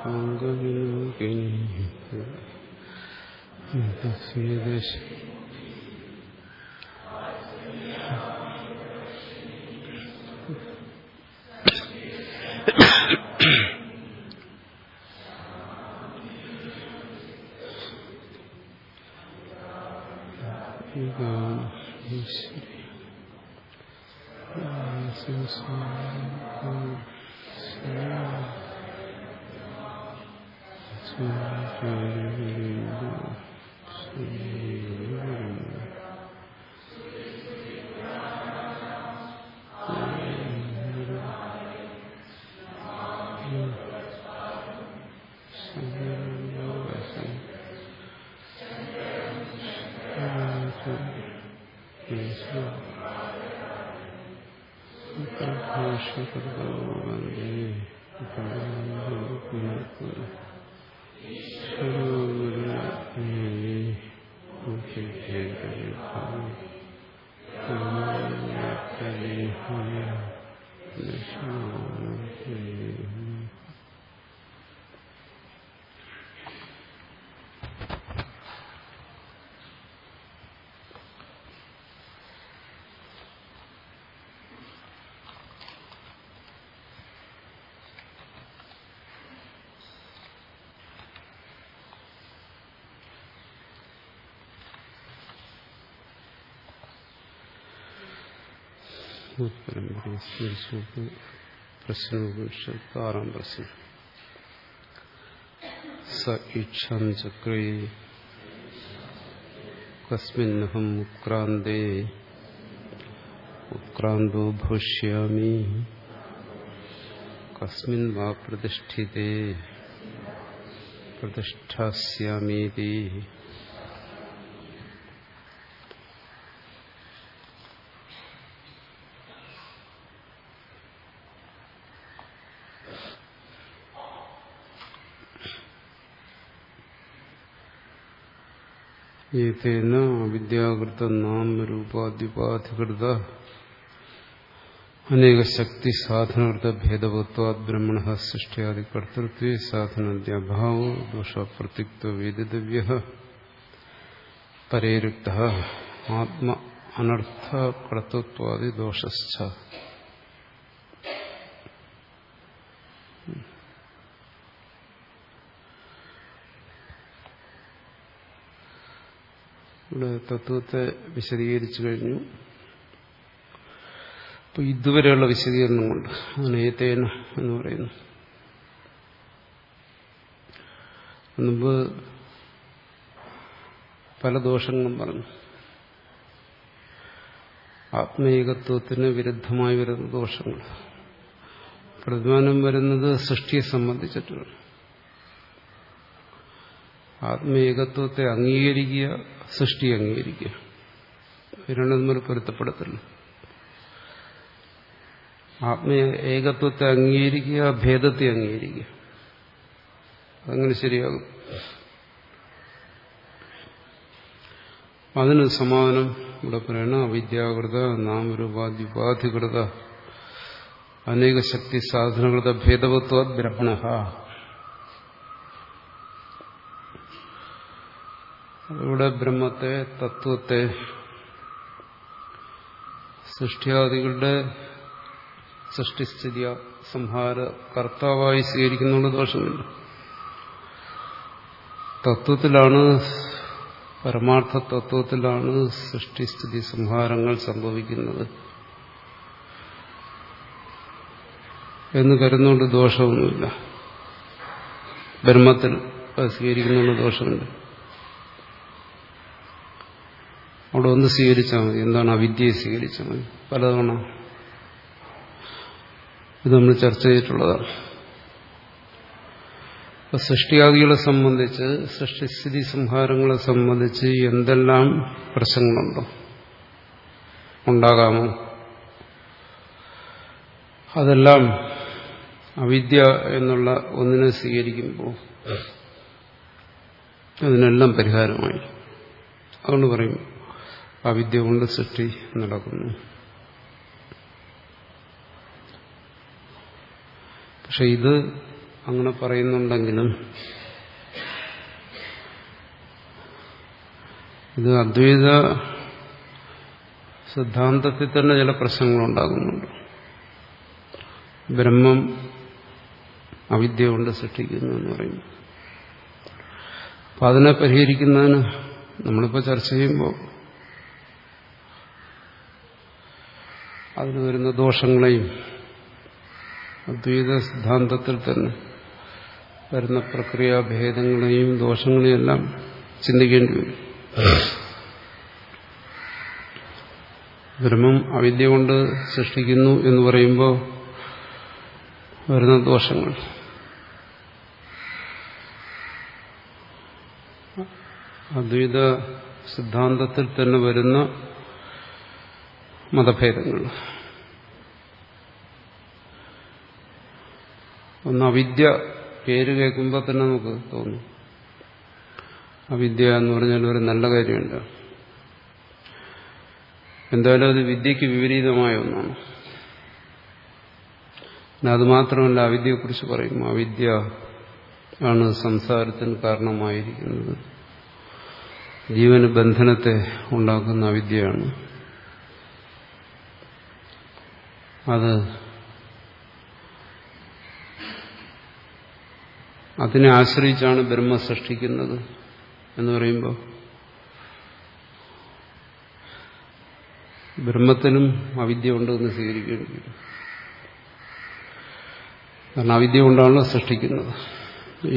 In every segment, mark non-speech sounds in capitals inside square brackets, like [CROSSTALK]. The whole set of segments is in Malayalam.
पङ्गवियोगे പരമ്പരയെ സ്മരിച്ചുകൊണ്ട് പ്രശ്നോപനിഷത്ത് ആറാം പ്രശ്നം സ ഇച്ഛാം ചക്രേ കസ്മിന്നഹം ഉത്ക്രാന്തേ ഉത്ക്രാന്തോ ഭവിഷ്യാമി കസ്മിൻ വാ പ്രതിഷ്ഠിതേ പ്രതിഷ്ഠാസ്യാമീതി ഏതേന അവിദ്യാകൃത നാമരൂപാദ്യുപാധികൃത അനേക ശക്തി സാധനകൃത ഭേദവത്വാത് ബ്രഹ്മണ സൃഷ്ടിയാദി കർത്തൃത്വേ സാധനദ്യഭാവോ ദോഷപ്രത്യുക്ത വേദിതവ്യ പരേരുക്ത ആത്മ അനർത്ഥ കർത്തൃത്വാദി ദോഷശ്ച. ഇവിടെ തത്വത്തെ വിശദീകരിച്ചു കഴിഞ്ഞു. അപ്പൊ ഇതുവരെയുള്ള വിശദീകരണം കൊണ്ട് അനേതേന എന്ന് പറയുന്നു. മുമ്പ് പല ദോഷങ്ങളും പറഞ്ഞു. ആത്മീകത്വത്തിന് വിരുദ്ധമായി വരുന്ന ദോഷങ്ങൾ. പ്രധാനം വരുന്നത് സൃഷ്ടിയെ സംബന്ധിച്ചിട്ടാണ് ആത്മീകത്വത്തെ അംഗീകരിക്കുക സൃഷ്ടി അംഗീകരിക്കുക രണ്ടും തമ്മിൽ പൊരുത്തപ്പെടത്തില്ല ആത്മീയ ഏകത്വത്തെ അംഗീകരിക്കുക ഭേദത്തെ അംഗീകരിക്കുക. അതങ്ങനെ ശരിയാകും. അതിന് സമാധാനം ഇവിടെ പറയണ അവിദ്യാകൃത നാമരൂപാദ്യുപാധികൃത അനേക ശക്തി സാധനകൃത ഭേദവത്വ ബ്രഹ്മണ. ഇവിടെ ബ്രഹ്മത്തെ തത്വത്തെ സൃഷ്ടിയാദികളുടെ സൃഷ്ടിസ്ഥിതി സംഹാര കർത്താവായി സ്വീകരിക്കുന്നുള്ള ദോഷമില്ല. തത്വത്തിലാണ് പരമാർത്ഥ തത്വത്തിലാണ് സൃഷ്ടിസ്ഥിതി സംഹാരങ്ങൾ സംഭവിക്കുന്നത്. എന്ന് കരുതുന്നുകൊണ്ട് ദോഷമൊന്നുമില്ല. ബ്രഹ്മത്തിൽ സ്വീകരിക്കുന്നുള്ള ദോഷമുണ്ട്. അവിടെ ഒന്ന് സ്വീകരിച്ചാൽ മതി. എന്താണ് അവിദ്യയെ സ്വീകരിച്ചാൽ മതി. പലതവണ ഇത് നമ്മൾ ചർച്ച ചെയ്തിട്ടുള്ളതാണ്. അപ്പൊ സൃഷ്ടിയാദികളെ സംബന്ധിച്ച് സൃഷ്ടിസ്ഥിതി സംഹാരങ്ങളെ സംബന്ധിച്ച് എന്തെല്ലാം പ്രശ്നങ്ങളുണ്ടോ? ഉണ്ടാകാമോ? അതെല്ലാം അവിദ്യ എന്നുള്ള ഒന്നിനെ സ്വീകരിക്കുമ്പോൾ അതിനെല്ലാം പരിഹാരമായി. അതുകൊണ്ട് പറയും അവിദ്യ കൊണ്ട് സൃഷ്ടി നടക്കുന്നു. പക്ഷെ ഇത് അങ്ങനെ പറയുന്നുണ്ടെങ്കിലും ഇത് അദ്വൈത സിദ്ധാന്തത്തിൽ തന്നെ ചില പ്രശ്നങ്ങളുണ്ടാകുന്നുണ്ട്. ബ്രഹ്മം അവിദ്യ കൊണ്ട് സൃഷ്ടിക്കുന്നു എന്ന് പറയുന്നു. അപ്പം അതിനെ പരിഹരിക്കുന്നതിന് നമ്മളിപ്പോൾ ചർച്ച ചെയ്യുമ്പോൾ അതിന് വരുന്ന ദോഷങ്ങളെയും അദ്വൈത സിദ്ധാന്തത്തിൽ തന്നെ വരുന്ന പ്രക്രിയ ഭേദങ്ങളെയും ദോഷങ്ങളെയും എല്ലാം ചിന്തിക്കേണ്ടി വരും. ബ്രഹ്മം അവിദ്യ കൊണ്ട് സൃഷ്ടിക്കുന്നു എന്ന് പറയുമ്പോൾ വരുന്ന ദോഷങ്ങൾ. അദ്വൈത സിദ്ധാന്തത്തിൽ തന്നെ വരുന്ന മതഭേദങ്ങൾ ഒന്ന് അവിദ്യ പേര് കേൾക്കുമ്പോൾ തന്നെ നമുക്ക് തോന്നും. അവിദ്യ എന്ന് പറഞ്ഞാൽ ഒരു നല്ല കാര്യമുണ്ട്. എന്തായാലും അത് വിദ്യക്ക് വിപരീതമായ ഒന്നാണ്. അത് മാത്രമല്ല അവിദ്യയെക്കുറിച്ച് പറയും അവിദ്യ ആണ് സംസാരത്തിന് കാരണമായിരിക്കുന്നത്. ജീവന് ബന്ധനത്തെ ഉണ്ടാക്കുന്ന അവിദ്യയാണ്. അത് അതിനെ ആശ്രയിച്ചാണ് ബ്രഹ്മ സൃഷ്ടിക്കുന്നത് എന്ന് പറയുമ്പോൾ ബ്രഹ്മത്തിനും അവിദ്യ ഉണ്ടെന്ന് സ്വീകരിക്കേണ്ടി വരും. കാരണം അവിദ്യ കൊണ്ടാണല്ലോ സൃഷ്ടിക്കുന്നത്.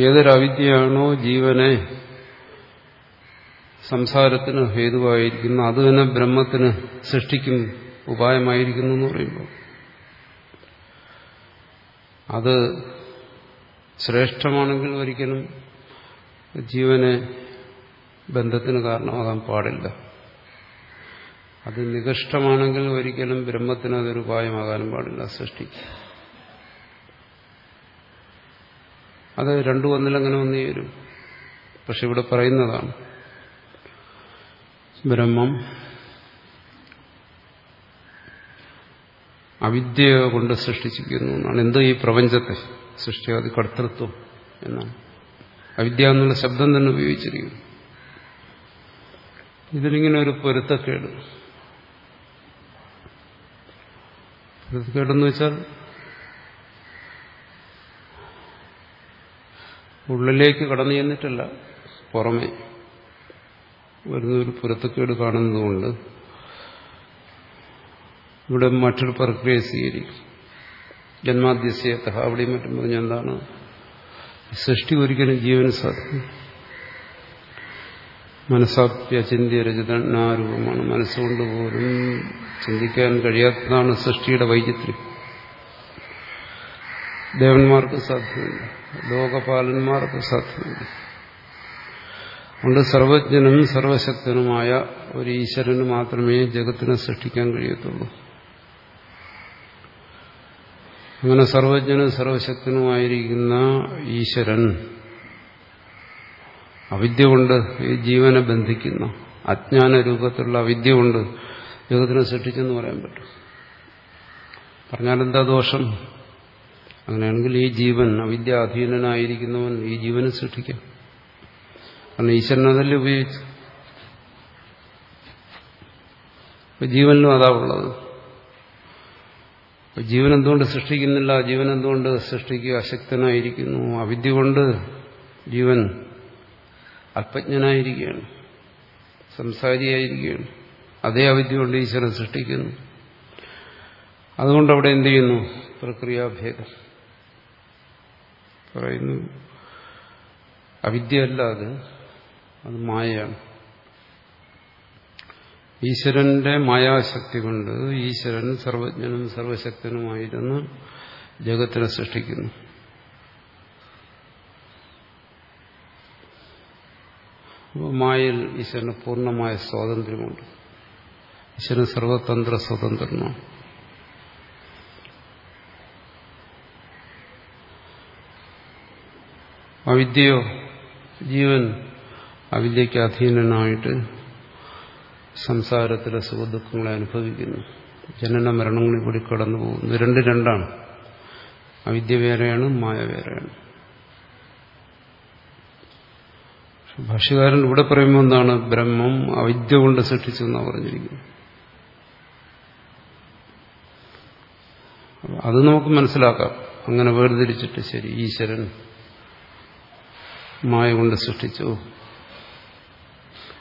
ഏതൊരു അവിദ്യയാണോ ജീവനെ സംസാരത്തിന് ഹേതുവായിരിക്കുന്നു അത് തന്നെ ബ്രഹ്മത്തിന് സൃഷ്ടിക്കും ഉപായമായിരിക്കുന്നു എന്ന് പറയുമ്പോൾ അത് ശ്രേഷ്ഠമാണെങ്കിൽ ഒരിക്കലും ജീവന് ബന്ധത്തിന് കാരണമാകാൻ പാടില്ല. അത് നികഷ്ടമാണെങ്കിൽ ഒരിക്കലും ബ്രഹ്മത്തിന് അതൊരു ഉപായമാകാനും പാടില്ല സൃഷ്ടിക്ക്. അത് രണ്ടു ഒന്നിലങ്ങനെ വന്നു ചേരും പക്ഷെ ഇവിടെ പറയുന്നതാണ് ബ്രഹ്മം അവിദ്യ കൊണ്ട് സൃഷ്ടിച്ചിരിക്കുന്നു എന്നാണ്. എന്തോ ഈ പ്രപഞ്ചത്തെ സൃഷ്ടിയാതി കർത്തൃത്വം എന്നാണ്. അവിദ്യ എന്നുള്ള ശബ്ദം തന്നെ ഉപയോഗിച്ചിരിക്കുന്നു. ഇതിനിങ്ങനെ ഒരു പൊരുത്തക്കേട്. പൊരുത്തക്കേടെന്ന് വെച്ചാൽ ഉള്ളിലേക്ക് കടന്നു ചെന്നിട്ടല്ല പുറമെ വരുന്നൊരു പൊരുത്തക്കേട് കാണുന്നതുകൊണ്ട് ഇവിടെ മറ്റൊരു പ്രക്രിയ സ്വീകരിക്കും. ജന്മാദ്യസ്യത്ത അവിടെയും മറ്റും പറഞ്ഞ എന്താണ്? സൃഷ്ടി ഒരിക്കലും ജീവന് സാധിക്കും. മനസ്സാപ്യ ചിന്തിയ രചനാരൂപമാണ് മനസ്സുകൊണ്ട് പോലും ചിന്തിക്കാൻ കഴിയാത്തതാണ് സൃഷ്ടിയുടെ വൈചിത്ര്യം. ദേവന്മാർക്ക് സാധ്യമല്ല ലോകപാലന്മാർക്ക് സാധ്യമല്ല അതുകൊണ്ട് സർവജ്ഞനും സർവശക്തനുമായ ഒരു ഈശ്വരന് മാത്രമേ ജഗത്തിനെ സൃഷ്ടിക്കാൻ കഴിയത്തുള്ളൂ. അങ്ങനെ സർവജ്ഞനും സർവശക്തനുമായിരിക്കുന്ന ഈശ്വരൻ അവിദ്യ കൊണ്ട് ഈ ജീവനെ ബന്ധിക്കുന്ന. അജ്ഞാന രൂപത്തിലുള്ള അവിദ്യ കൊണ്ട് ജഗത്തിനെ സൃഷ്ടിച്ചെന്ന് പറയാൻ പറ്റും. പറഞ്ഞാൽ എന്താ ദോഷം? അങ്ങനെയാണെങ്കിൽ ഈ ജീവൻ അവിദ്യ അധീനനായിരിക്കുന്നവൻ ഈ ജീവനെ സൃഷ്ടിക്കാം. കാരണം ഈശ്വരൻ അതല്ലേ ഉപയോഗിച്ചു ജീവനിലും അതാ ഉള്ളത്. ജീവൻ എന്തുകൊണ്ട് സൃഷ്ടിക്കുന്നില്ല? ജീവൻ എന്തുകൊണ്ട് സൃഷ്ടിക്കുക അശക്തനായിരിക്കുന്നു? അവിദ്യ കൊണ്ട് ജീവൻ അല്പജ്ഞനായിരിക്കുകയാണ്. സംസാരിയായിരിക്കുകയാണ്. അതേ അവിദ്യ കൊണ്ട് ഈശ്വരൻ സൃഷ്ടിക്കുന്നു. അതുകൊണ്ട് അവിടെ എന്ത് ചെയ്യുന്നു? പ്രക്രിയാഭേദം. പറയുന്നു അവിദ്യയല്ല അത്. അത് മായയാണ്. ഈശ്വരന്റെ മായാശക്തി കൊണ്ട് ഈശ്വരൻ സർവജ്ഞനും സർവശക്തനുമായിരുന്നു ജഗത്തിനെ സൃഷ്ടിക്കുന്നു. മായയിൽ ഈശ്വരന് പൂർണമായ സ്വാതന്ത്ര്യമുണ്ട്. ഈശ്വരൻ സർവതന്ത്ര സ്വതന്ത്രനാണ്. അവിദ്യയോ ജീവൻ അവിദ്യയ്ക്ക് അധീനനായിട്ട് സംസാരത്തിലെ സുഖദുഃഖങ്ങളെ അനുഭവിക്കുന്നു. ജനന മരണങ്ങളിൽ കൂടി കടന്നു പോകുന്നു. രണ്ട് രണ്ടാണ്. അവിദ്യ വേറെയാണ് മായ വേറെയാണ് ഭാഷകാരൻ ഇവിടെ പറയുമ്പോൾ എന്താണ്? ബ്രഹ്മം അവിദ്യ കൊണ്ട് സൃഷ്ടിച്ചു എന്നാണ് പറഞ്ഞിരിക്കുന്നത് അത് നമുക്ക് മനസ്സിലാക്കാം. അങ്ങനെ വേർതിരിച്ചിട്ട് ശരി ഈശ്വരൻ മായ കൊണ്ട് സൃഷ്ടിച്ചു.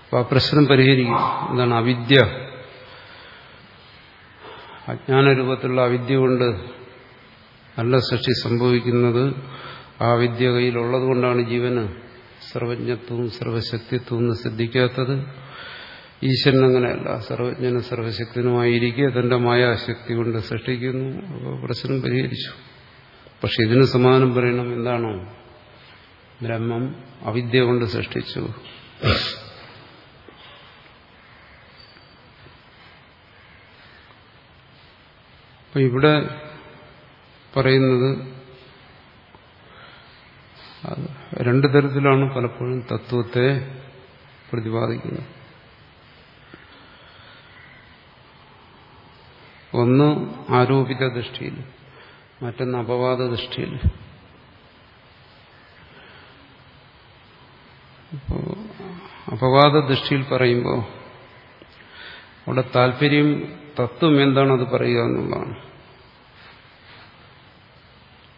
അപ്പൊ ആ പ്രശ്നം പരിഹരിക്കും. എന്താണ് അവിദ്യ. അജ്ഞാന രൂപത്തിലുള്ള അവിദ്യ കൊണ്ട് നല്ല സൃഷ്ടി സംഭവിക്കുന്നത് ആ വിദ്യ കയ്യിലുള്ളത് കൊണ്ടാണ് ജീവന് സർവജ്ഞത്വവും സർവശക്തിത്വവും ശ്രദ്ധിക്കാത്തത് ഈശ്വരൻ അങ്ങനെയല്ല. സർവജ്ഞനും സർവശക്തനുമായിരിക്കെ തന്റെ മായാശക്തി കൊണ്ട് സൃഷ്ടിക്കുന്നു. അപ്പോൾ പ്രശ്നം പരിഹരിച്ചു. പക്ഷെ ഇതിന് സമാനം പറയണം. എന്താണോ? ബ്രഹ്മം അവിദ്യ കൊണ്ട് സൃഷ്ടിച്ചു. അപ്പൊ ഇവിടെ പറയുന്നത് രണ്ടു തരത്തിലാണ് പലപ്പോഴും തത്വത്തെ പ്രതിപാദിക്കുന്നത്. ഒന്ന് ആരോപിത ദൃഷ്ടിയിൽ മറ്റൊന്ന് അപവാദ ദൃഷ്ടിയിൽ. അപവാദ ദൃഷ്ടിയിൽ പറയുമ്പോൾ അവിടെ താല്പര്യം തത്വം എന്താണ് അത് പറയുക എന്നുള്ളതാണ്.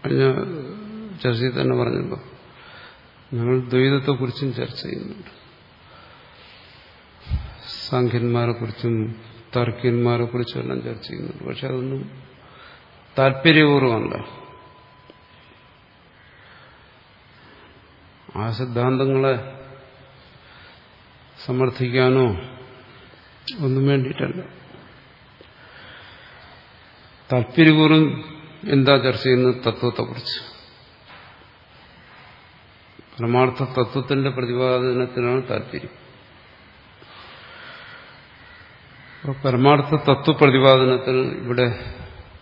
കഴിഞ്ഞ ചർച്ചയിൽ തന്നെ പറഞ്ഞല്ലോ. ഞങ്ങൾ ദ്വൈതത്തെക്കുറിച്ചും ചർച്ച ചെയ്യുന്നുണ്ട്. സംഖ്യന്മാരെ കുറിച്ചും തർക്കന്മാരെ കുറിച്ചും എല്ലാം ചർച്ച ചെയ്യുന്നുണ്ട്. പക്ഷെ അതൊന്നും താല്പര്യപൂർവമല്ല. ആ സിദ്ധാന്തങ്ങളെ സമർത്ഥിക്കാനോ ഒന്നും വേണ്ടിയിട്ടല്ല. താല്പര്യപൂർവം എന്താ ചർച്ച ചെയ്യുന്നത്? തത്വത്തെക്കുറിച്ച്. പരമാർത്ഥ തത്വത്തിന്റെ പ്രതിപാദനത്തിനാണ് താല്പര്യം. പരമാർത്ഥ തത്വ തത്വപ്രതിപാദനത്തിൽ ഇവിടെ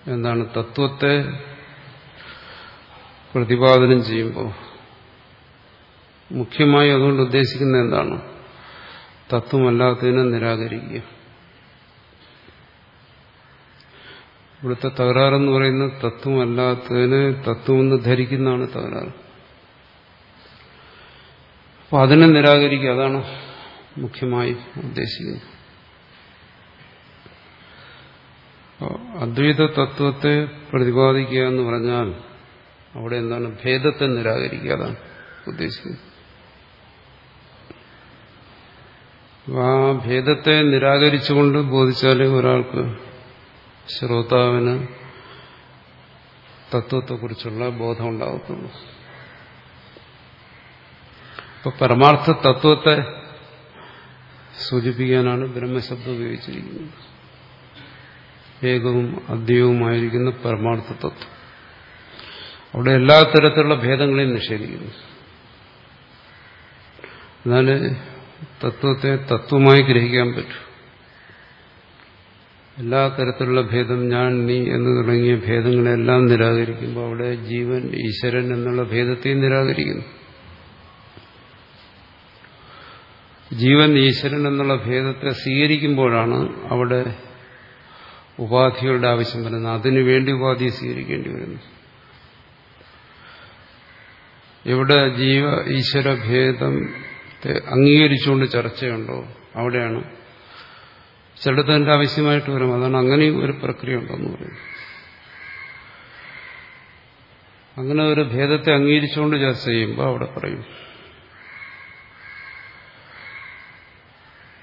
എന്താണ്? തത്വത്തെ പ്രതിപാദനം ചെയ്യുമ്പോൾ മുഖ്യമായി അതുകൊണ്ട് ഉദ്ദേശിക്കുന്നത് എന്താണ്? തത്വമല്ലാത്തതിനെ നിരാകരിക്കുക. ഇവിടുത്തെ തകരാറെന്ന് പറയുന്നത് തത്വമല്ലാത്തതിന് തത്വമെന്ന് ധരിക്കുന്നതാണ് തകരാറ്. അപ്പൊ അതിനെ നിരാകരിക്കുക അതാണ് മുഖ്യമായി ഉദ്ദേശിക്കുന്നത്. അദ്വൈത തത്വത്തെ പ്രതിപാദിക്കുക എന്ന് പറഞ്ഞാൽ അവിടെ എന്താണ് ഭേദത്തെ നിരാകരിക്കുക അതാണ് ഉദ്ദേശിക്കുന്നത്. ആ ഭേദത്തെ നിരാകരിച്ചുകൊണ്ട് ബോധിച്ചാലേ ഒരാൾക്ക് ശ്രോതാവിന് തത്വത്തെക്കുറിച്ചുള്ള ബോധം ഉണ്ടാകത്തുള്ളൂ ഇപ്പൊ പരമാർത്ഥ തത്വത്തെ സൂചിപ്പിക്കാനാണ് ബ്രഹ്മശബ്ദം ഉപയോഗിച്ചിരിക്കുന്നത്. ഏകവും അദ്വൈവുമായിരിക്കുന്ന പരമാർത്ഥ തത്വം. അവിടെ എല്ലാ തരത്തിലുള്ള ഭേദങ്ങളെയും നിഷേധിക്കുന്നു. എന്നാൽ തത്വത്തെ തത്വമായി ഗ്രഹിക്കാൻ പറ്റൂ. എല്ലാ തരത്തിലുള്ള ഭേദം ഞാൻ നീ എന്ന് തുടങ്ങിയ ഭേദങ്ങളെല്ലാം നിരാകരിക്കുമ്പോൾ അവിടെ ജീവൻ ഈശ്വരൻ എന്നുള്ള ഭേദത്തെയും നിരാകരിക്കുന്നു. ജീവൻ ഈശ്വരൻ എന്നുള്ള ഭേദത്തെ സ്വീകരിക്കുമ്പോഴാണ് അവിടെ ഉപാധികളുടെ ആവശ്യം വരുന്നത്. അതിനു വേണ്ടി ഉപാധി സ്വീകരിക്കേണ്ടി വരുന്നു. ഇവിടെ ജീവ ഈശ്വര ഭേദത്തെ അംഗീകരിച്ചുകൊണ്ട് ചർച്ചയുണ്ടോ? അവിടെയാണ്. ചിലടത്ത് ആവശ്യമായിട്ട് വരും. അതാണ് അങ്ങനെയും ഒരു പ്രക്രിയ ഉണ്ടെന്ന് പറയും. അങ്ങനെ ഒരു ഭേദത്തെ അംഗീകരിച്ചുകൊണ്ട് ചർച്ച ചെയ്യുമ്പോൾ അവിടെ പറയും.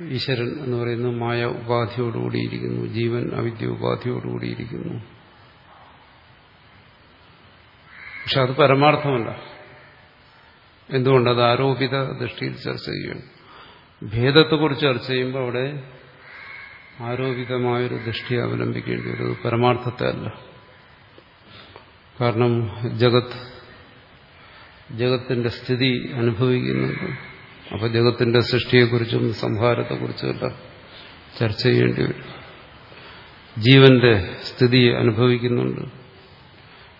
ഈശ്വരൻ എന്ന് പറയുന്നത് മായ ഉപാധിയോടുകൂടിയിരിക്കുന്നു ജീവൻ അവിദ്യ ഉപാധിയോടുകൂടിയിരിക്കുന്നു പക്ഷെ അത് പരമാർത്ഥമല്ല. എന്തുകൊണ്ട് അത് ആരോപിത ദൃഷ്ടിയിൽ ചർച്ച ചെയ്യുകയാണ് ഭേദത്തെക്കുറിച്ച് ചർച്ച ചെയ്യുമ്പോൾ അവിടെ ആരോപിതമായൊരു ദൃഷ്ടി അവലംബിക്കേണ്ടി വരും. പരമാർത്ഥത്തെ അല്ല കാരണം ജഗത്ത് ജഗത്തിന്റെ സ്ഥിതി അനുഭവിക്കുന്നുണ്ട് അപ്പൊ ജഗത്തിന്റെ സൃഷ്ടിയെക്കുറിച്ചും സംഹാരത്തെക്കുറിച്ചും എല്ലാം ചർച്ച ചെയ്യേണ്ടി വരും. ജീവന്റെ സ്ഥിതി അനുഭവിക്കുന്നുണ്ട്.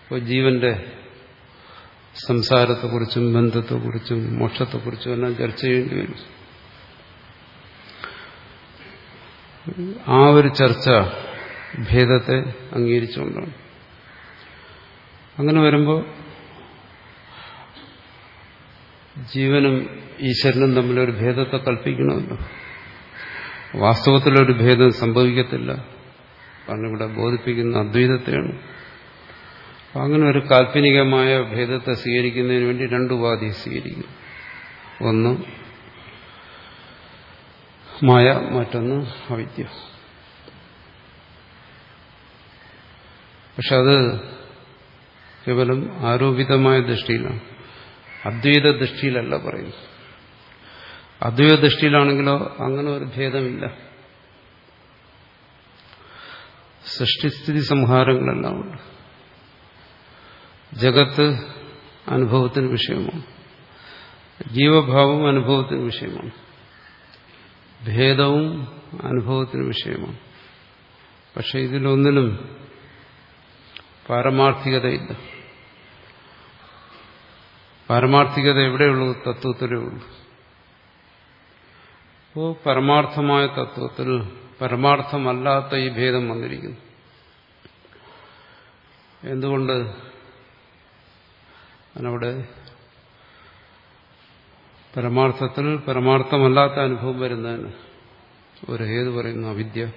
അപ്പോൾ ജീവന്റെ സംസാരത്തെക്കുറിച്ചും ബന്ധത്തെക്കുറിച്ചും മോക്ഷത്തെക്കുറിച്ചും എല്ലാം ചർച്ച ചെയ്യേണ്ടി വരും. ആ ഒരു ചർച്ച ഭേദത്തെ അംഗീകരിച്ചുകൊണ്ടാണ്. അങ്ങനെ വരുമ്പോൾ ജീവനും ഈശ്വരനും തമ്മിലൊരു ഭേദത്തെ കൽപ്പിക്കണമല്ലോ. വാസ്തവത്തിലൊരു ഭേദം സംഭവിക്കത്തില്ല. കാരണം ഇവിടെ ബോധിപ്പിക്കുന്ന അദ്വൈതത്തെയാണ് അങ്ങനെ ഒരു കാൽപ്പനികമായ ഭേദത്തെ സ്വീകരിക്കുന്നതിന് വേണ്ടി രണ്ട് ഉപാധി സ്വീകരിക്കുന്നു. ഒന്ന് മായ മറ്റൊന്ന് അവിദ്യ. പക്ഷെ അത് കേവലം ആരോപിതമായ ദൃഷ്ടിയിലാണ്. അദ്വൈത ദൃഷ്ടിയിലല്ല പറയുന്നത്. അദ്വൈത ദൃഷ്ടിയിലാണെങ്കിലോ അങ്ങനെ ഒരു ഭേദമില്ല. സൃഷ്ടിസ്ഥിതി സംഹാരങ്ങളെല്ലാം ഉണ്ട്. ജഗത്ത് അനുഭവത്തിന് വിഷയമാണ്. ജീവഭാവം അനുഭവത്തിന് വിഷയമാണ്. ഭേദവും അനുഭവത്തിന് വിഷയമാണ്. പക്ഷെ ഇതിലൊന്നിലും പാരമാർത്ഥികതയില്ല. പാരമാർത്ഥികത എവിടെയുള്ളൂ തത്വത്തിലേ ഉള്ളൂ. അപ്പോൾ പരമാർത്ഥമായ തത്വത്തിൽ പരമാർത്ഥമല്ലാത്ത ഈ ഭേദം വന്നിരിക്കുന്നു. എന്തുകൊണ്ട് അതിനവിടെ പരമാർത്ഥത്തിൽ പരമാർത്ഥമല്ലാത്ത അനുഭവം വരുന്നതിന് ഒരു ഹേതു പറയുന്നു അവിദ്യ.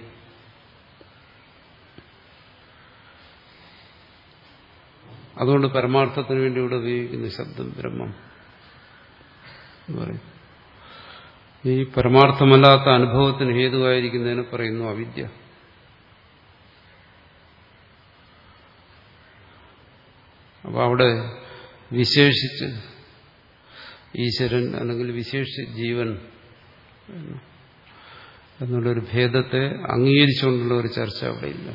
അതുകൊണ്ട് പരമാർത്ഥത്തിന് വേണ്ടി ഇവിടെ ഉപയോഗിക്കുന്ന ശബ്ദം ബ്രഹ്മം പറയും. ഈ പരമാർത്ഥമല്ലാത്ത അനുഭവത്തിന് ഹേതുവായിരിക്കുന്നതിന് പറയുന്നു അവിദ്യ. അപ്പോൾ അവിടെ വിശേഷിച്ച് ഈശ്വരൻ അല്ലെങ്കിൽ വിശേഷിച്ച് ജീവൻ എന്നുള്ളൊരു ഭേദത്തെ അംഗീകരിച്ചുകൊണ്ടുള്ള ഒരു ചർച്ച അവിടെ ഇല്ല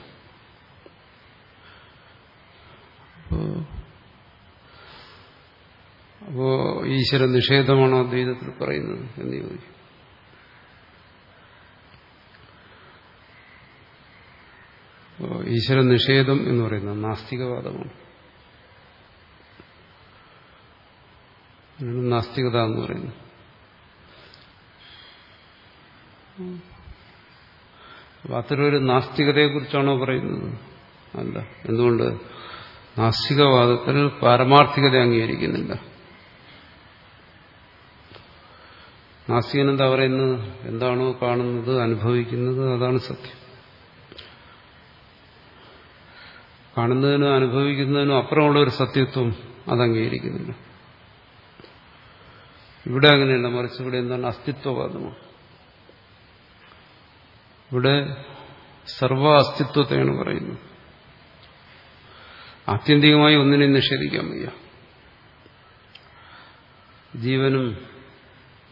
അപ്പോ ഈശ്വര നിഷേധമാണോ അദ്വൈതത്തിൽ പറയുന്നത് എന്ന് ചോദിക്കും ഈശ്വര നിഷേധം എന്ന് പറയുന്നത് നാസ്തികവാദമാണ്. നാസ്തികത എന്ന് പറയുന്നു അത്തരൊരു നാസ്തികതയെ നാസ്തികതയെക്കുറിച്ചാണോ പറയുന്നത്? അല്ല. എന്തുകൊണ്ട്? നാസ്തികവാദത്തിൽ പാരമാർത്ഥികത അംഗീകരിക്കുന്നില്ല. നാസ്തികൻ എന്താ പറയുന്നത്? എന്താണോ കാണുന്നത് അനുഭവിക്കുന്നത് അതാണ് സത്യം. കാണുന്നതിനും അനുഭവിക്കുന്നതിനും അപ്പുറമുള്ള ഒരു സത്യത്വം അത് അംഗീകരിക്കുന്നില്ല ഇവിടെ അങ്ങനെയല്ല മറിച്ച് ഇവിടെ എന്താണ് അസ്തിത്വവാദമാണ്. ഇവിടെ സർവ അസ്തിത്വത്തെയാണ് പറയുന്നത്. ആത്യന്തികമായി ഒന്നിനെ നിഷേധിക്കാൻ വയ്യ. ജീവനും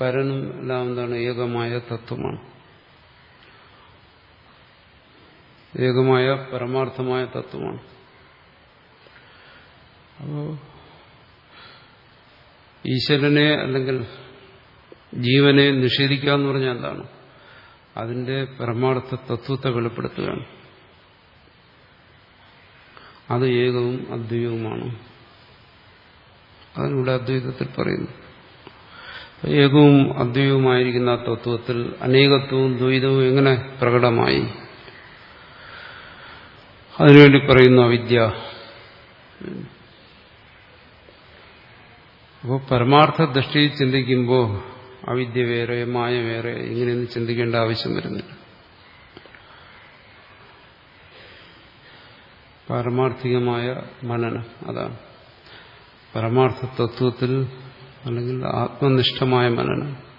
പരനും എല്ലാം എന്താണ് ഏകമായ തത്വമാണ്. ഏകമായ പരമാർത്ഥമായ തത്വമാണ്. അപ്പോ ഈശ്വരനെ അല്ലെങ്കിൽ ജീവനെ നിഷേധിക്കുക എന്ന് പറഞ്ഞാൽ എന്താണ്? അതിന്റെ പരമാർത്ഥ തത്വത്തെ വെളിപ്പെടുത്തുകയാണ്. അത് ഏകവും അദ്വൈതവുമാണ്. അതിലൂടെ അദ്വൈതത്തിൽ പറയുന്നു. ഏകവും അദ്വൈതവുമായിരിക്കുന്ന തത്വത്തിൽ അനേകത്വവും ദ്വൈതവും എങ്ങനെ പ്രകടമായി? അതിനുവേണ്ടി പറയുന്നു അവിദ്യ. അപ്പോൾ പരമാർത്ഥ ദൃഷ്ടി ചിന്തിക്കുമ്പോൾ അവിദ്യ വേറെ മായ വേറെ ഇങ്ങനെയൊന്നും ചിന്തിക്കേണ്ട ആവശ്യം വരുന്നില്ല. പാരമാർത്ഥികമായ മനനം അതാണ്. പരമാർത്ഥ തത്വത്തിൽ അല്ലെങ്കിൽ ആത്മനിഷ്ഠമായ മനനം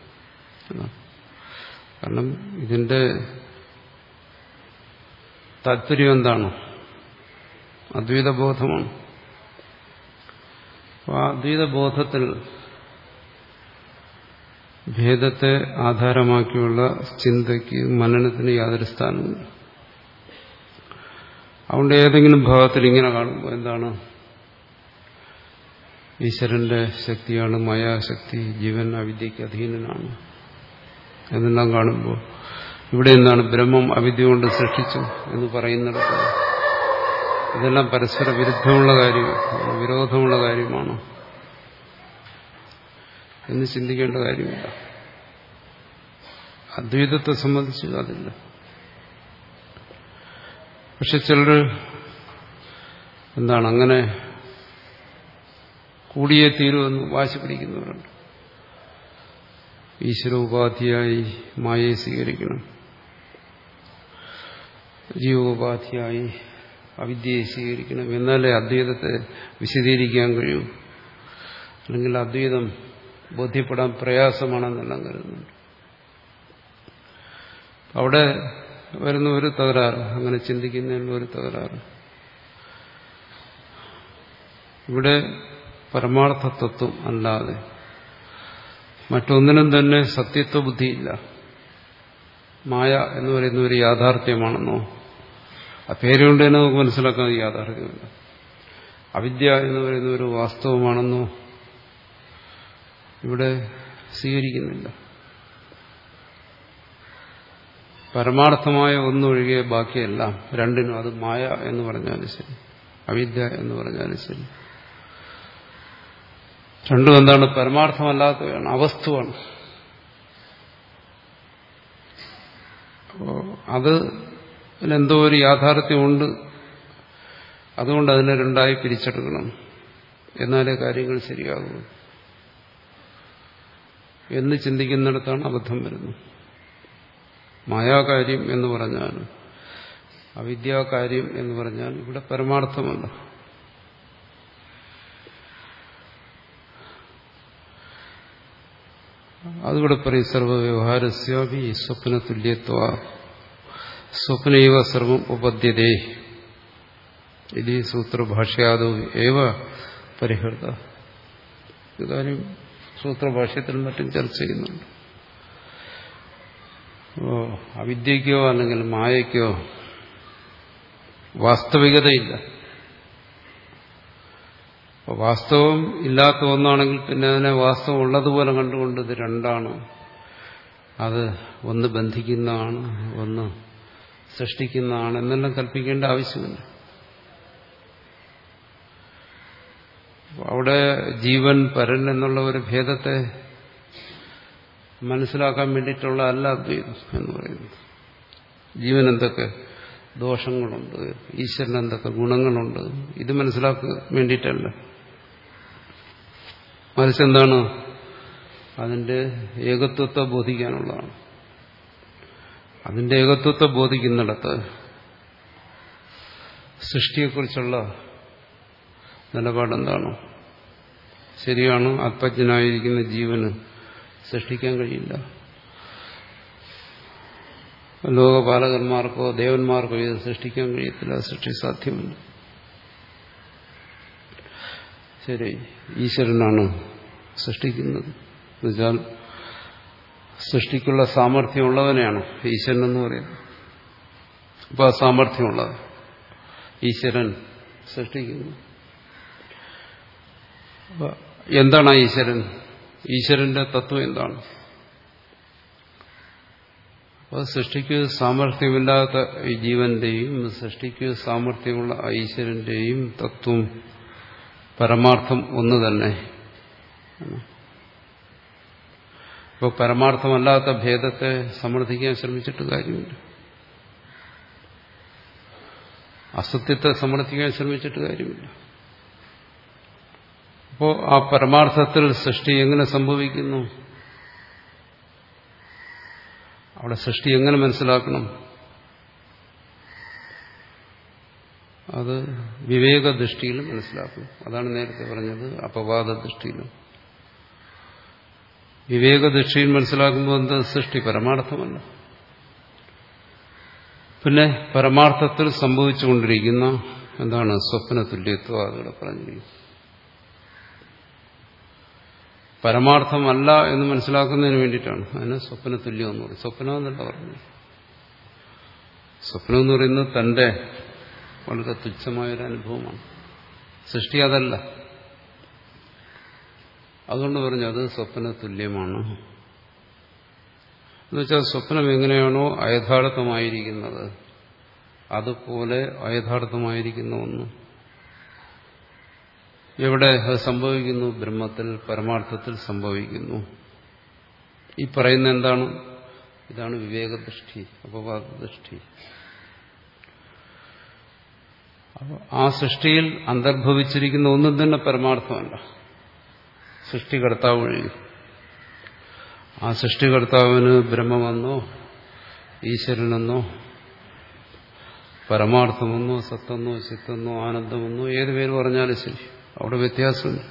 കാരണം ഇതിന്റെ താല്പര്യം എന്താണ്? അദ്വൈതബോധമാണ്. ആ അദ്വൈതബോധത്തിൽ ഭേദത്തെ ആധാരമാക്കിയുള്ള ചിന്തയ്ക്ക് മനനത്തിന് യാതൊരു സ്ഥാനമില്ല അതുകൊണ്ട് ഏതെങ്കിലും ഭാഗത്തിൽ ഇങ്ങനെ കാണുമ്പോൾ എന്താണ്? ഈശ്വരന്റെ ശക്തിയാണ് മായാശക്തി ജീവൻ അവിദ്യക്ക് അധീനനാണ് എന്നെല്ലാം കാണുമ്പോൾ ഇവിടെ എന്താണ് ബ്രഹ്മം അവിദ്യ കൊണ്ട് സൃഷ്ടിച്ചു എന്ന് പറയുന്നിടത്ത് ഇതെല്ലാം പരസ്പര വിരുദ്ധമുള്ള കാര്യമാണ് വിരോധമുള്ള കാര്യമാണ്? എന്ന് ചിന്തിക്കേണ്ട കാര്യമില്ല. അദ്വൈതത്തെ സംബന്ധിച്ച് അതില്ല. പക്ഷെ ചിലർ എന്താണ് അങ്ങനെ കൂടിയേ തീരുമെന്ന് വാശി പിടിക്കുന്നവരുണ്ട്. ഈശ്വര ഉപാധിയായി മായയെ സ്വീകരിക്കണം. ജീവോപാധിയായി അവിദ്യയെ സ്വീകരിക്കണം എന്നാലേ അദ്വൈതത്തെ വിശദീകരിക്കാൻ കഴിയൂ. അല്ലെങ്കിൽ അദ്വൈതം ബോധ്യപ്പെടാൻ പ്രയാസമാണെന്നെല്ലാം കരുതുന്നുണ്ട്. അവിടെ വരുന്ന ഒരു തകരാറ് അങ്ങനെ ചിന്തിക്കുന്നതിനുള്ള ഒരു തകരാറ്. ഇവിടെ പരമാർത്ഥ തത്വം അല്ലാതെ മറ്റൊന്നിനും തന്നെ സത്യത്വ ബുദ്ധിയില്ല മായ എന്ന് പറയുന്ന ഒരു യാഥാർത്ഥ്യമാണെന്നോ ആ പേരുകൊണ്ട് തന്നെ നമുക്ക് മനസ്സിലാക്കാൻ യാഥാർത്ഥ്യമില്ല അവിദ്യ എന്ന് പറയുന്ന ഒരു വാസ്തവമാണെന്നോ ഇവിടെ സ്വീകരിക്കുന്നില്ല. പരമാർത്ഥമായ ഒന്നൊഴികെ ബാക്കിയെല്ലാം രണ്ടിനും അത് മായ എന്ന് പറഞ്ഞാലും ശരി അവിദ്യ എന്ന് പറഞ്ഞാലും ശരി. രണ്ടും എന്താണ്? പരമാർത്ഥമല്ലാത്തവയാണ് അവസ്തുവാണ്. അത് എന്തോ ഒരു യാഥാർത്ഥ്യമുണ്ട്. അതുകൊണ്ട് അതിനെ രണ്ടായി പിരിച്ചെടുക്കണം. എന്നാലേ കാര്യങ്ങൾ ശരിയാകുള്ളൂ എന്ന് ചിന്തിക്കുന്നിടത്താണ് അബദ്ധം വരുന്നത്. മായാകാര്യം എന്ന് പറഞ്ഞാൽ അവിദ്യാകാര്യം എന്ന് പറഞ്ഞാൽ ഇവിടെ പരമാർത്ഥമല്ല. അതിവിടെ പറയും സർവവ്യവഹാരസ്യാപി സ്വപ്ന തുല്യത്വ സ്വപ്നൈവ സർവം ഉപദ്യതേ. ഇതി സൂത്രഭാഷ്യാദോ ഏവ പരിഹൃത. ഇതാനും സൂത്രഭാഷ്യത്തിൽ മറ്റും ചർച്ച ചെയ്യുന്നുണ്ട്. അവിദ്യക്കോ അല്ലെങ്കിൽ മായയ്ക്കോ വാസ്തവികതയില്ല. വാസ്തവം ഇല്ലാത്ത ഒന്നാണെങ്കിൽ പിന്നെ അതിനെ വാസ്തവം ഉള്ളതുപോലെ കണ്ടുകൊണ്ട് ഇത് രണ്ടാണ്. അത് ഒന്ന് ബന്ധിക്കുന്നതാണ് ഒന്ന് സൃഷ്ടിക്കുന്നതാണ് എന്നെല്ലാം കൽപ്പിക്കേണ്ട ആവശ്യമില്ല. അവിടെ ജീവൻ പരൻ എന്നുള്ള ഒരു ഭേദത്തെ മനസ്സിലാക്കാൻ വേണ്ടിയിട്ടുള്ള അല്ല അദ്വൈതം എന്ന് പറയുന്നത്. ജീവൻ എന്തൊക്കെ ദോഷങ്ങളുണ്ട് ഈശ്വരൻ എന്തൊക്കെ ഗുണങ്ങളുണ്ട് ഇത് മനസ്സിലാക്കാൻ വേണ്ടിയിട്ടല്ല. മനസ്സെന്താണ് അതിന്റെ ഏകത്വത്തെ ബോധിക്കാനുള്ളതാണ്. അതിന്റെ ഏകത്വത്തെ ബോധിക്കുന്നിടത്ത് സൃഷ്ടിയെക്കുറിച്ചുള്ള നിലപാടെന്താണ്? ശരിയാണ് ആത്മജ്ഞനായിരിക്കുന്ന ജീവന് സൃഷ്ടിക്കാൻ കഴിയില്ല. ലോകപാലകന്മാർക്കോ ദേവന്മാർക്കോ ഇത് സൃഷ്ടിക്കാൻ കഴിയത്തില്ല. സൃഷ്ടി സാധ്യമല്ല. ശരി ഈശ്വരനാണ് സൃഷ്ടിക്കുന്നത്. എന്നുവെച്ചാൽ സൃഷ്ടിക്കുള്ള സാമർഥ്യമുള്ളവനെയാണ് ഈശ്വരൻ എന്ന് പറയുന്നത്. അപ്പോൾ ആ സാമർഥ്യമുള്ളത് ഈശ്വരൻ സൃഷ്ടിക്കുന്നു. എന്താണ് ഈശ്വരൻ? ഈശ്വരന്റെ തത്വം എന്താണ്? അപ്പോൾ സൃഷ്ടിക്ക് സാമർഥ്യമില്ലാത്ത ഈ ജീവന്റെയും സൃഷ്ടിക്ക് സാമർഥ്യമുള്ള ഈശ്വരന്റെയും തത്വം പരമാർത്ഥം ഒന്ന് തന്നെ. ഇപ്പോൾ പരമാർത്ഥമല്ലാത്ത ഭേദത്തെ സമർത്ഥിക്കാൻ ശ്രമിച്ചിട്ട് കാര്യമില്ല. അസത്യത്തെ സമർത്ഥിക്കാൻ ശ്രമിച്ചിട്ട് കാര്യമില്ല. അപ്പോൾ ആ പരമാർത്ഥത്തിൽ സൃഷ്ടി എങ്ങനെ സംഭവിക്കുന്നു? അവിടെ സൃഷ്ടി എങ്ങനെ മനസ്സിലാക്കണം? അത് വിവേകദൃഷ്ടിയിലും മനസ്സിലാക്കും അതാണ് നേരത്തെ പറഞ്ഞത് അപവാദ ദൃഷ്ടിയിലും വിവേകദൃഷ്ടിയിൽ മനസ്സിലാക്കുമ്പോൾ എന്ത് സൃഷ്ടി? പരമാർത്ഥമല്ല. പിന്നെ പരമാർത്ഥത്തിൽ സംഭവിച്ചുകൊണ്ടിരിക്കുന്ന എന്താണ്? സ്വപ്ന തുല്യത്വം അതുകൂടെ പറഞ്ഞിരിക്കുന്നത് പരമാർത്ഥമല്ല എന്ന് മനസ്സിലാക്കുന്നതിന് വേണ്ടിയിട്ടാണ്. അതിന് സ്വപ്ന തുല്യം എന്ന് പറയും. സ്വപ്നം എന്നല്ല പറഞ്ഞു സ്വപ്നം എന്ന് പറയുന്നത് തന്റെ വളരെ തുച്ഛമായൊരു അനുഭവമാണ്. സൃഷ്ടി അതല്ല. അതുകൊണ്ട് പറഞ്ഞു അത് സ്വപ്ന തുല്യമാണ് എന്നുവെച്ചാൽ സ്വപ്നം എങ്ങനെയാണോ അയഥാർത്ഥമായിരിക്കുന്നത്. അതുപോലെ അയഥാർത്ഥമായിരിക്കുന്ന ഒന്ന്. എവിടെ അത് സംഭവിക്കുന്നു? ബ്രഹ്മത്തിൽ പരമാർത്ഥത്തിൽ സംഭവിക്കുന്നു. ഈ പറയുന്ന എന്താണ്? ഇതാണ് വിവേകദൃഷ്ടി അപവാദദൃഷ്ടി. ആ സൃഷ്ടിയിൽ അന്തർഭവിച്ചിരിക്കുന്ന ഒന്നും തന്നെ പരമാർത്ഥമല്ല. സൃഷ്ടികർത്താവ് ഒഴികെ ആ സൃഷ്ടികർത്താവിന് ബ്രഹ്മമെന്നോ ഈശ്വരനെന്നോ പരമാർത്ഥമെന്നോ സത്തെന്നോ ചിത്തെന്നോ ആനന്ദമെന്നോ ഏത് പേര് പറഞ്ഞാലും ശരി. അവിടെ വ്യത്യാസമുണ്ട്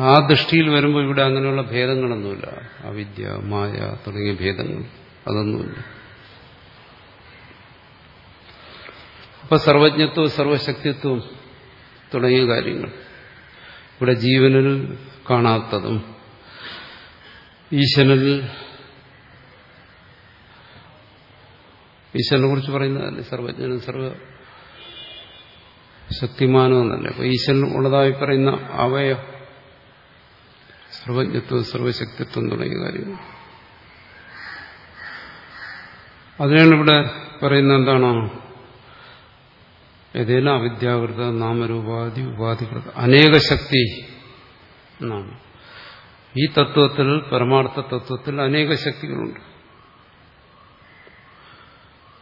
ആ ദൃഷ്ടിയിൽ വരുമ്പോൾ ഇവിടെ അങ്ങനെയുള്ള ഭേദങ്ങളൊന്നുമില്ല. അവിദ്യ മായ തുടങ്ങിയ ഭേദങ്ങൾ അതൊന്നുമില്ല. അപ്പൊ സർവജ്ഞത്വവും സർവശക്തിത്വവും തുടങ്ങിയ കാര്യങ്ങൾ. ഇവിടെ ജീവനിൽ കാണാത്തതും ഈശ്വരനിൽ ഈശ്വരനെ കുറിച്ച് പറയുന്നതല്ലേ? സർവജ്ഞനും സർവ ശക്തിമാനോ എന്നല്ലേ? അപ്പൊ ഈശ്വരൻ ഉള്ളതായി പറയുന്ന അവയ സർവജ്ഞത്വം സർവശക്തിത്വം തുടങ്ങിയ കാര്യങ്ങൾ. അതിനാണ് ഇവിടെ പറയുന്ന എന്താണോ? ഏതേന അവിദ്യാകൃത നാമരൂപാധി ഉപാധികൃത അനേക ശക്തി എന്നാണ്. ഈ തത്വത്തിൽ പരമാർത്ഥ തത്വത്തിൽ അനേക ശക്തികളുണ്ട്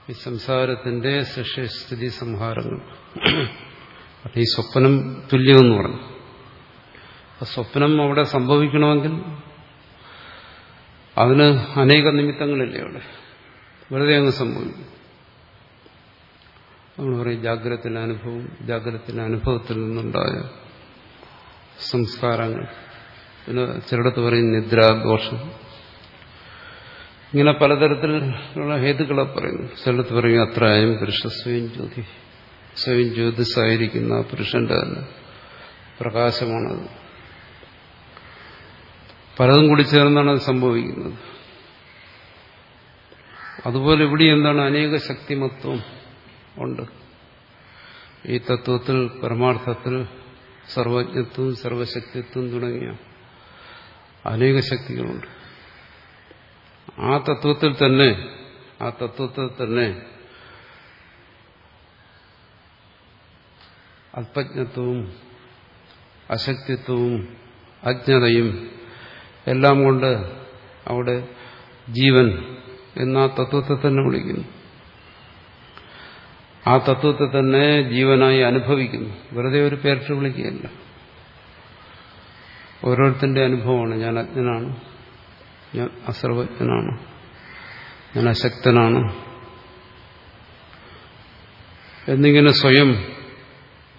ഈ സംസാരത്തിന്റെ സൃഷ്ടിസ്ഥിതി സംഹാരങ്ങൾ. ഈ സ്വപ്നം തുല്യമെന്ന് പറഞ്ഞു. അപ്പൊ സ്വപ്നം അവിടെ സംഭവിക്കണമെങ്കിൽ അതിന് അനേക നിമിത്തങ്ങളില്ലേ അവിടെ? വെറുതെ അങ്ങ് സംഭവിക്കും. നമ്മൾ പറയും ജാഗ്രതത്തിലെ അനുഭവം ജാഗ്രതത്തിലെ അനുഭവത്തിൽ നിന്നുണ്ടായ സംസ്കാരങ്ങൾ. പിന്നെ ചിലടത്ത് പറയും നിദ്രാദോഷം ഇങ്ങനെ പലതരത്തിലുള്ള ഹേതുക്കളെ പറയുന്നു ചിലടത്ത് പറയും അത്രയും പുരുഷ സ്വയം ജ്യോതി സ്വയം ജ്യോതിസായിരിക്കുന്ന പുരുഷന്റെ തന്നെ പ്രകാശമാണത്. പലതും കൂടി ചേർന്നാണ് അത് സംഭവിക്കുന്നത്. അതുപോലെ ഇവിടെ എന്താണ് അനേക ശക്തിമത്വം ഉണ്ട്. ഈ തത്വത്തിൽ പരമാർത്ഥത്തിൽ സർവജ്ഞത്വം സർവശക്തിത്വം തുടങ്ങിയ അനേക ശക്തികളുണ്ട്. ആ തത്വത്തിൽ തന്നെ ആ തത്വത്തിൽ തന്നെ അല്പജ്ഞത്വവും അശക്തിത്വവും അജ്ഞതയും എല്ലാം കൊണ്ട് അവിടെ ജീവൻ എന്ന തത്വത്തെ തന്നെ വിളിക്കുന്നു. ആ തത്വത്തെ തന്നെ ജീവനായി അനുഭവിക്കുന്നു. വെറുതെ ഒരു പേരിട്ട് വിളിക്കുകയല്ല. ഓരോരുത്തന്റെ അനുഭവമാണ്. ഞാൻ അജ്ഞനാണ്. ഞാൻ അസർവജ്ഞനാണ്. ഞാൻ അശക്തനാണ്. എന്നിങ്ങനെ സ്വയം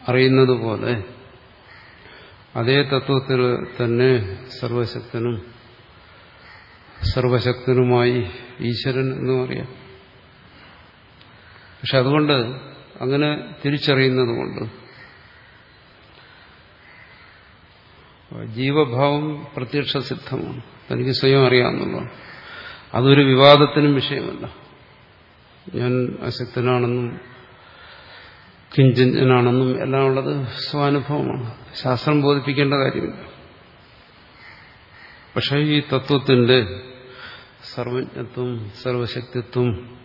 അറിയുന്നത് പോലെ അതേ തത്വത്തിൽ തന്നെ സർവശക്തനും സർവശക്തനുമായി ഈശ്വരൻ എന്ന് അറിയാം. പക്ഷെ അതുകൊണ്ട് അങ്ങനെ തിരിച്ചറിയുന്നത് കൊണ്ട്. ജീവഭാവം പ്രത്യക്ഷ സിദ്ധമാണ് തനിക്ക് സ്വയം അറിയാമെന്നുള്ളതാണ് അതൊരു വിവാദത്തിനും വിഷയമല്ല. ഞാൻ അശക്തനാണെന്നും കിഞ്ചിഞ്ചനാണെന്നും എല്ലാം ഉള്ളത് സ്വാനുഭവമാണ്. ശാസ്ത്രം ബോധിപ്പിക്കേണ്ട കാര്യമില്ല. പക്ഷേ ഈ തത്വത്തിന്റെ സർവജ്ഞത്വം സർവശക്തിത്വം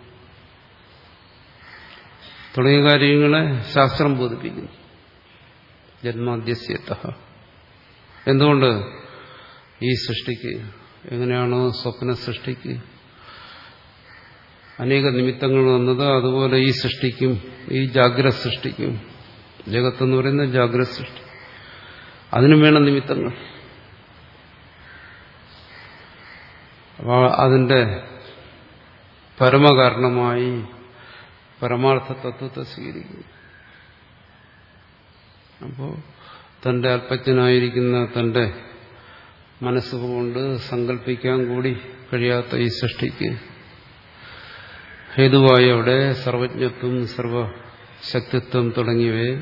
തുടങ്ങിയ കാര്യങ്ങളെ ശാസ്ത്രം ബോധിപ്പിക്കുന്നു. ജന്മാദ്യസ്യത്ത എന്തുകൊണ്ട് ഈ സൃഷ്ടിക്ക് എങ്ങനെയാണോ സ്വപ്ന സൃഷ്ടിക്ക്? അനേക നിമിത്തങ്ങൾ വന്നത് അതുപോലെ ഈ സൃഷ്ടിക്കും ഈ ജാഗ്രത സൃഷ്ടിക്കും. ജഗത്തെന്ന് പറയുന്ന ജാഗ്രത സൃഷ്ടി. അതിനും വേണം നിമിത്തങ്ങൾ. അപ്പോൾ അതിന്റെ പരമകാരണമായി പരമാർത്ഥ തത്വത്തെ സ്വീകരിക്കുന്നു. അപ്പോൾ തന്റെ അല്പജ്ഞനായിരിക്കുന്ന തന്റെ മനസ്സുകൊണ്ട് സങ്കല്പിക്കാൻ കൂടി കഴിയാത്ത ഈ സൃഷ്ടിക്ക് ഹേതുവായി അവിടെ സർവജ്ഞത്വം സർവശക്തിത്വം തുടങ്ങിയവയെ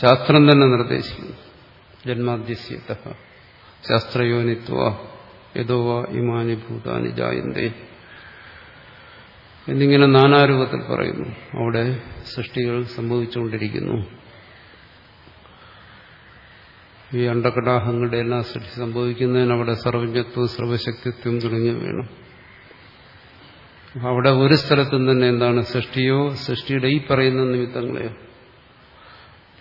ശാസ്ത്രം തന്നെ നിർദ്ദേശിക്കുന്നു. ജന്മാദ്യസ്യത ശാസ്ത്രയോനിത്വ യഥോവ ഇമാനി ഭൂതാനി ജായന്തേ. എന്നിങ്ങനെ നാനാരൂപത്തിൽ പറയുന്നു. അവിടെ സൃഷ്ടികൾ സംഭവിച്ചുകൊണ്ടിരിക്കുന്നു. ഈ അണ്ടകടാഹങ്ങളുടെ എല്ലാം സൃഷ്ടി സംഭവിക്കുന്നതിന് അവിടെ സർവജ്ഞത്വം സർവശക്തിത്വം തുടങ്ങിയ വേണം. അവിടെ ഒരു സ്ഥലത്തും തന്നെ എന്താണ് സൃഷ്ടിയോ സൃഷ്ടിയുടെ ഈ പറയുന്ന നിമിത്തങ്ങളെയോ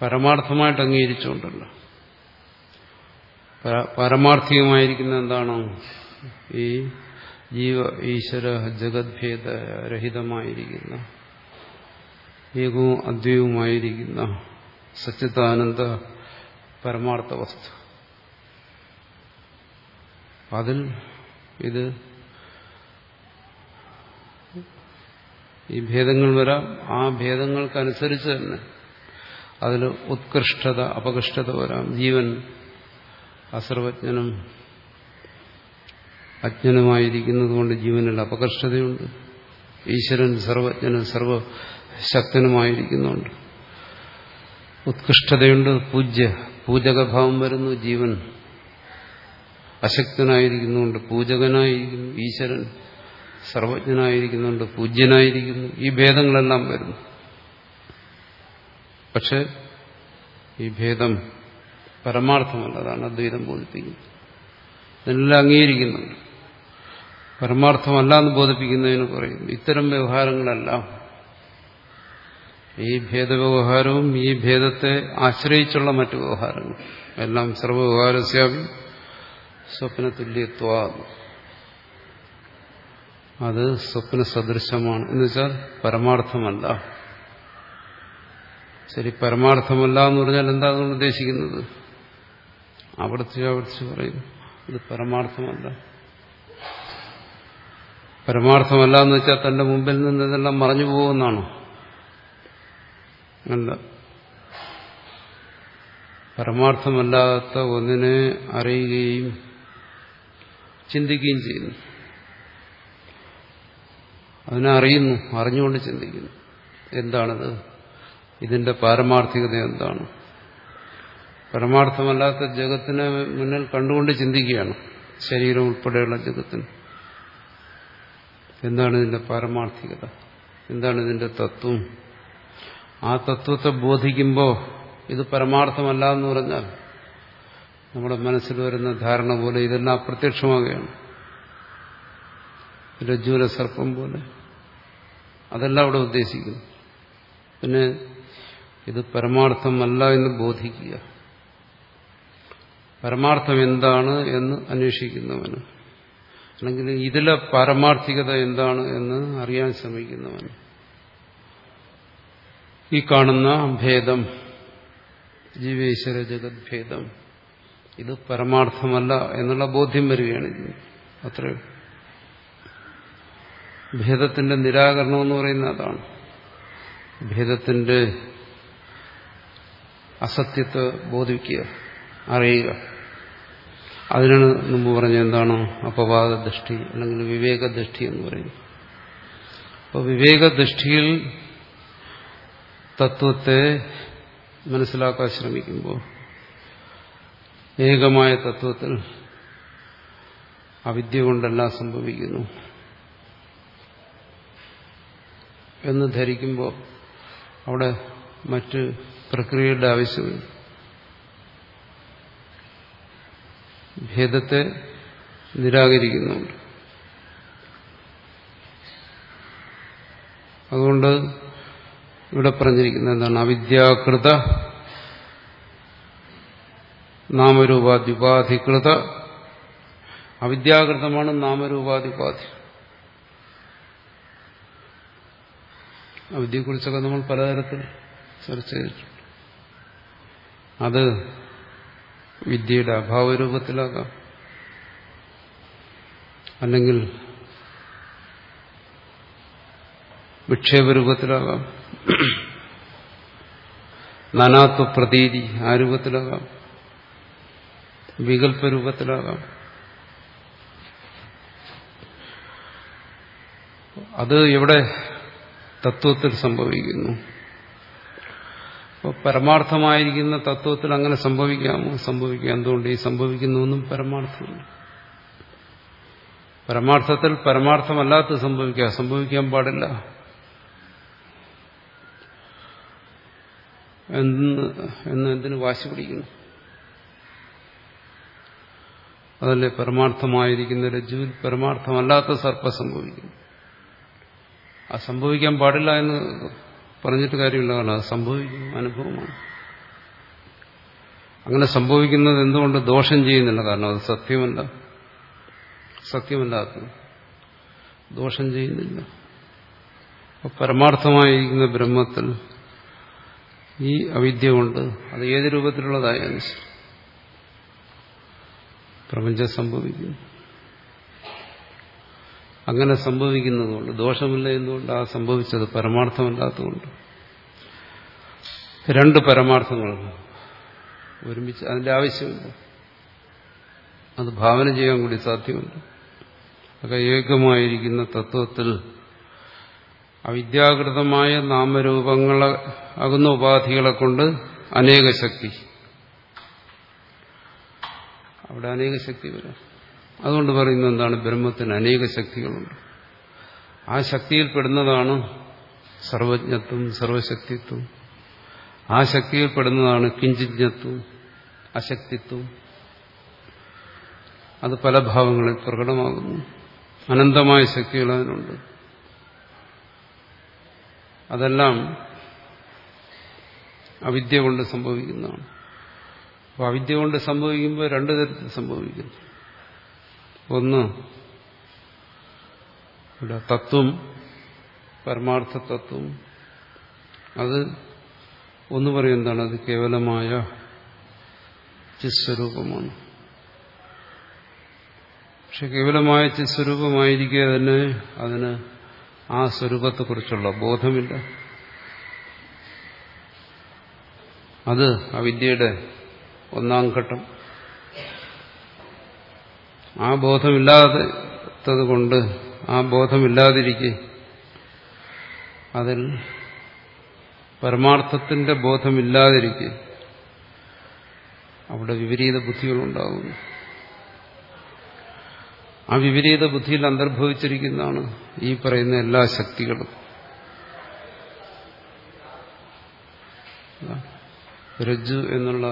പരമാർത്ഥമായിട്ട് അംഗീകരിച്ചുകൊണ്ടല്ല. പരമാർത്ഥികമായിരിക്കുന്ന എന്താണോ ഈ ജീവ ഈശ്വര ജഗദ്ഭേദരഹിതമായിരിക്കുന്ന ഏകവും അദ്വൈവുമായിരിക്കുന്ന സച്ചിദാനന്ദ പരമാർത്ഥ വസ്തു അതിൽ ഇത് ഈ ഭേദങ്ങൾ വരാം. ആ ഭേദങ്ങൾക്കനുസരിച്ച് തന്നെ അതിൽ ഉത്കൃഷ്ടത അപകൃഷ്ടത വരാം. ജീവൻ അസർവജ്ഞനും അജ്ഞനുമായിരിക്കുന്നതുകൊണ്ട് ജീവനിൽ അപകർഷതയുണ്ട്. ഈശ്വരൻ സർവജ്ഞനും സർവശക്തനുമായിരിക്കുന്നുണ്ട്. ഉത്കൃഷ്ടതയുണ്ട്. പൂജ്യ പൂജകഭാവം വരുന്നു. ജീവൻ അശക്തനായിരിക്കുന്നുണ്ട്. പൂജകനായിരിക്കുന്നു. ഈശ്വരൻ സർവജ്ഞനായിരിക്കുന്നുണ്ട്. പൂജ്യനായിരിക്കുന്നു. ഈ ഭേദങ്ങളെല്ലാം വരുന്നു. പക്ഷെ ഈ ഭേദം പരമാർത്ഥമല്ല. അതാണ് അദ്വൈതം ബോധിപ്പിക്കുന്നത്. ഇതെല്ലാം അംഗീകരിക്കുന്നുണ്ട്. പരമാർത്ഥമല്ല എന്ന് ബോധിപ്പിക്കുന്നതിന് പറയും. ഇത്തരം വ്യവഹാരങ്ങളെല്ലാം. ഈ ഭേദവ്യവഹാരവും ഈ ഭേദത്തെ ആശ്രയിച്ചുള്ള മറ്റു വ്യവഹാരങ്ങൾ. എല്ലാം സർവവ്യവഹാരസ്യാപി സ്വപ്നതുല്യത്വ. അത് സ്വപ്ന സദൃശമാണ് എന്ന് വെച്ചാൽ പരമാർത്ഥമല്ല. ശരി പരമാർത്ഥമല്ല എന്ന് പറഞ്ഞാൽ എന്താ ഉദ്ദേശിക്കുന്നത്? ആവർത്തിച്ച് ആവർത്തിച്ച് പറയുന്നു ഇത് പരമാർത്ഥമല്ല. പരമാർത്ഥമല്ല എന്ന് വെച്ചാൽ തന്റെ മുമ്പിൽ നിന്ന് ഇതെല്ലാം മറഞ്ഞു പോകുമെന്നാണോ? അല്ല. പരമാർത്ഥമല്ലാത്ത ഒന്നിനെ അറിയുകയും ചിന്തിക്കുകയും ചെയ്യുന്നു. അതിനെ അറിയുന്നു അറിഞ്ഞുകൊണ്ട് ചിന്തിക്കുന്നു. എന്താണത്? ഇതിന്റെ പാരമാർത്ഥികത എന്താണ്? പരമാർത്ഥമല്ലാത്ത ജഗത്തിനെ മുന്നിൽ കണ്ടുകൊണ്ട് ചിന്തിക്കുകയാണ് ശരീരം ഉൾപ്പെടെയുള്ള ജഗത്തിന്. എന്താണ് ഇതിന്റെ പാരമാർത്ഥികത? എന്താണ് ഇതിന്റെ തത്വം? ആ തത്വത്തെ ബോധിക്കുമ്പോൾ ഇത് പരമാർത്ഥമല്ല എന്ന് പറഞ്ഞാൽ നമ്മുടെ മനസ്സിൽ വരുന്ന ധാരണ പോലെ ഇതെല്ലാം അപ്രത്യക്ഷമാകുകയാണ്. രജ്ജുല സർപ്പം പോലെ. അതെല്ലാം അവിടെ ഉദ്ദേശിക്കുന്നു. പിന്നെ ഇത് പരമാർത്ഥമല്ല എന്ന് ബോധിക്കുക. പരമാർത്ഥം എന്താണ് എന്ന് അന്വേഷിക്കുന്നവന്. അല്ലെങ്കിൽ ഇതിലെ പാരമാർത്ഥികത എന്താണ് എന്ന് അറിയാൻ ശ്രമിക്കുന്നവൻ. ഈ കാണുന്ന ഭേദം ജീവേശ്വര ജഗത് ഭേദം ഇത് പരമാർത്ഥമല്ല എന്നുള്ള ബോധ്യം വരികയാണ് അത്രേ ഭേദത്തിന്റെ നിരാകരണം എന്ന് പറയുന്ന അതാണ്. ഭേദത്തിന്റെ അസത്യത്തെ ബോധിക്കുക അറിയുക. അതിനാണ് മുമ്പ് പറഞ്ഞ എന്താണ് അപവാദ ദൃഷ്ടി അല്ലെങ്കിൽ വിവേകദൃഷ്ടി എന്ന് പറയുന്നത്. അപ്പോൾ വിവേകദൃഷ്ടിയിൽ തത്വത്തെ മനസ്സിലാക്കാൻ ശ്രമിക്കുമ്പോൾ ഏകമായ തത്വത്തിൽ അവിദ്യ കൊണ്ടെല്ലാം സംഭവിക്കുന്നു എന്ന് ധരിക്കുമ്പോൾ അവിടെ മറ്റ് പ്രക്രിയയുടെ ആവശ്യമില്ല. ഭേദത്തെ നിരാകരിക്കുന്നുണ്ട് അതുകൊണ്ട് ഇവിടെ പറഞ്ഞിരിക്കുന്നത് എന്താണ്? അവിദ്യാകൃത നാമരൂപാധിപാധികൃത. അവിദ്യാകൃതമാണ് നാമരൂപാധിപാധി. അവിദ്യയെക്കുറിച്ചൊക്കെ നമ്മൾ പലതരത്തിൽ ചർച്ച ചെയ്തിട്ടുണ്ട്. അത് വിദ്യയുടെ അഭാവ രൂപത്തിലാകാം അല്ലെങ്കിൽ വിക്ഷേപരൂപത്തിലാകാം. നാനാത്വ പ്രതീതി ആ രൂപത്തിലാകാം. വികല്പരൂപത്തിലാകാം അത് എവിടെ തത്വത്തിൽ സംഭവിക്കുന്നു? അപ്പോൾ പരമാർത്ഥമായിരിക്കുന്ന തത്വത്തിൽ അങ്ങനെ സംഭവിക്കാമോ? സംഭവിക്കാം. എന്തുകൊണ്ട് ഈ സംഭവിക്കുന്നൊന്നും പരമാർത്ഥമല്ല. പരമാർത്ഥത്തിൽ പരമാർത്ഥമല്ലാത്ത സംഭവിക്കുക സംഭവിക്കാൻ പാടില്ല. എന്ന് എന്തിനു വാശി പിടിക്കുന്നു? അതല്ലേ പരമാർത്ഥമായിരിക്കുന്ന രജ്ജുവിൽ പരമാർത്ഥമല്ലാത്ത സർപ്പം സംഭവിക്കുന്നു. ആ സംഭവിക്കാൻ പാടില്ല എന്ന് പറഞ്ഞിട്ട് കാര്യമില്ല അത് സംഭവിക്കും അനുഭവമാണ്. അങ്ങനെ സംഭവിക്കുന്നത് എന്തുകൊണ്ട് ദോഷം ചെയ്യുന്നില്ല? കാരണം അത് സത്യമല്ല. സത്യമല്ലാത്ത ദോഷം ചെയ്യുന്നില്ല. പരമാർത്ഥമായിരിക്കുന്ന ബ്രഹ്മത്തിൽ ഈ അവിദ്യ കൊണ്ട് അത് ഏത് രൂപത്തിലുള്ളതായാലും പ്രപഞ്ചം സംഭവിക്കുന്നു. അങ്ങനെ സംഭവിക്കുന്നതുകൊണ്ട് ദോഷമില്ല എന്തുകൊണ്ട് ആ സംഭവിച്ചത് പരമാർത്ഥമല്ലാത്തതുകൊണ്ട്. രണ്ട് പരമാർത്ഥങ്ങൾ ഒരുമിച്ച് അതിന്റെ ആവശ്യമുണ്ട്. അത് ഭാവന ചെയ്യാൻ കൂടി സാധ്യമുണ്ട്. ഒക്കെ ഏകമായിരിക്കുന്ന തത്വത്തിൽ അവിദ്യാകൃതമായ നാമരൂപങ്ങളെ ആകുന്ന ഉപാധികളെ കൊണ്ട് അനേക ശക്തി അവിടെ അനേക ശക്തി വരാം. അതുകൊണ്ട് പറയുന്നത് എന്താണ്? ബ്രഹ്മത്തിന് അനേക ശക്തികളുണ്ട്. ആ ശക്തിയിൽ പെടുന്നതാണ് സർവജ്ഞത്വം സർവശക്തിത്വം. ആ ശക്തിയിൽ പെടുന്നതാണ് കിഞ്ചിജ്ഞത്വം അശക്തിത്വം. അത് പല ഭാവങ്ങളിൽ പ്രകടമാകുന്നു. അനന്തമായ ശക്തികൾ അതിനുണ്ട്. അതെല്ലാം അവിദ്യ കൊണ്ട് സംഭവിക്കുന്നതാണ്. അപ്പോൾ അവിദ്യ കൊണ്ട് സംഭവിക്കുമ്പോൾ രണ്ടു തരത്തിൽ സംഭവിക്കുന്നു. ഒന്ന്. ഇവിടെ തത്വം പരമാർത്ഥ തത്വം. അത് ഒന്ന് പറയും എന്താണ്? അത് കേവലമായ ചിസ്വരൂപമാണ്. പക്ഷെ കേവലമായ ചിസ്വരൂപമായിരിക്കെ തന്നെ അതിന് ആ സ്വരൂപത്തെക്കുറിച്ചുള്ള ബോധമില്ല. അത് അവിദ്യയുടെ ഒന്നാം ഘട്ടം. ആ ബോധമില്ലാത്തത് കൊണ്ട് ആ ബോധമില്ലാതിരിക്കെ അതിൽ പരമാർത്ഥത്തിന്റെ ബോധമില്ലാതിരിക്കെ അവിടെ വിപരീത ബുദ്ധികളുണ്ടാകുന്നു ആ വിപരീത ബുദ്ധിയിൽ അന്തർഭവിച്ചിരിക്കുന്നതാണ് ഈ പറയുന്ന എല്ലാ ശക്തികളും. രജ്ജു എന്നുള്ള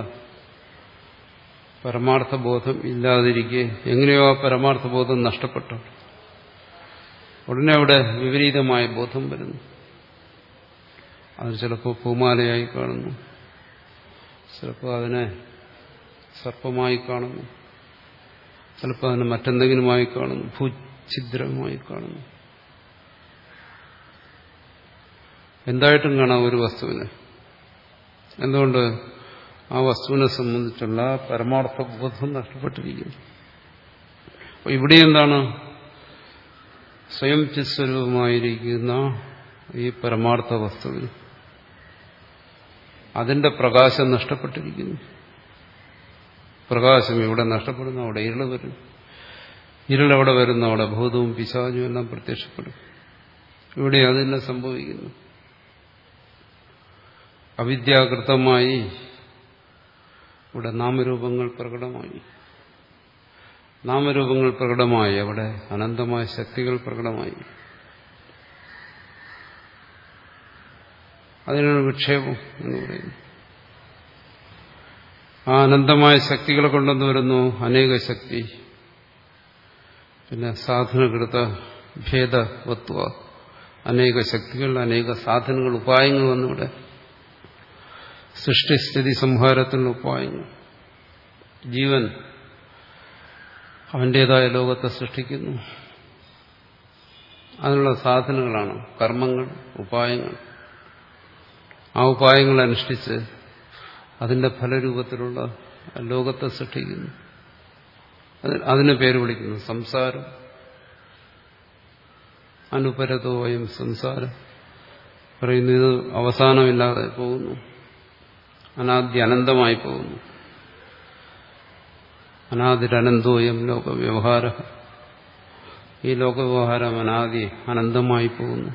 പരമാർത്ഥ ബോധം ഇല്ലാതിരിക്കെ എങ്ങനെയോ ആ പരമാർത്ഥബോധം നഷ്ടപ്പെട്ടു. ഉടനെ അവിടെ വിപരീതമായ ബോധം വരുന്നു. അത് ചിലപ്പോൾ പൂമാലയായി കാണുന്നു. ചിലപ്പോൾ അതിനെ സർപ്പമായി കാണുന്നു. ചിലപ്പോൾ അതിനെ മറ്റെന്തെങ്കിലുമായി കാണുന്നു. ഭൂഛിദ്രമായി കാണുന്നു. എന്തായിട്ടും കാണാം ഒരു വസ്തുവിന്. എന്തുകൊണ്ട് ആ വസ്തുവിനെ സംബന്ധിച്ചുള്ള പരമാർത്ഥ ബോധം നഷ്ടപ്പെട്ടിരിക്കുന്നു. അപ്പോൾ ഇവിടെ എന്താണ്? സ്വയം ചിസ്വരൂപമായിരിക്കുന്ന ഈ പരമാർത്ഥ വസ്തുവിൽ അതിന്റെ പ്രകാശം നഷ്ടപ്പെട്ടിരിക്കുന്നു. പ്രകാശം ഇവിടെ നഷ്ടപ്പെടുന്നു? അവിടെ ഇരുൾ വരും. ഇരുളവിടെ വരുന്ന? അവിടെ ഭൂതവും പിശാചും എല്ലാം പ്രത്യക്ഷപ്പെടും. ഇവിടെ അതെല്ലാം സംഭവിക്കുന്നു. അവിദ്യാകൃതമായി ഇവിടെ നാമരൂപങ്ങൾ പ്രകടമായി. നാമരൂപങ്ങൾ പ്രകടമായി. അവിടെ അനന്തമായ ശക്തികൾ പ്രകടമായി. അതിനൊരു വിക്ഷേപം എന്ന് പറയുന്നു. ആ അനന്തമായ ശക്തികളെ കൊണ്ടുവന്ന് വരുന്നു. അനേക ശക്തി. പിന്നെ സാധനകൃത ഭേദവത്വ. അനേക ശക്തികൾ അനേക സാധനങ്ങൾ ഉപായങ്ങൾ വന്നിവിടെ സൃഷ്ടിസ്ഥിതി സംഹാരത്തിന് ഉപായങ്ങൾ ജീവൻ അവന്റേതായ ലോകത്തെ സൃഷ്ടിക്കുന്നു. അതിനുള്ള സാധനങ്ങളാണ് കർമ്മങ്ങൾ ഉപായങ്ങൾ. ആ ഉപായങ്ങൾ അനുഷ്ഠിച്ച് അതിന്റെ ഫലരൂപത്തിലുള്ള ലോകത്തെ സൃഷ്ടിക്കുന്നു. അതിനെ പേര് വിളിക്കുന്നു സംസാരം. അനുപരതോയം സംസാരം. പറയുന്നു ഇത് അവസാനമില്ലാതെ പോകുന്നു. അനാദ്യ അനന്തമായി പോകുന്നു. അനാദിരനന്തോയം ലോകവ്യവഹാര. ഈ ലോകവ്യവഹാരം അനാദി അനന്തമായി പോകുന്നു.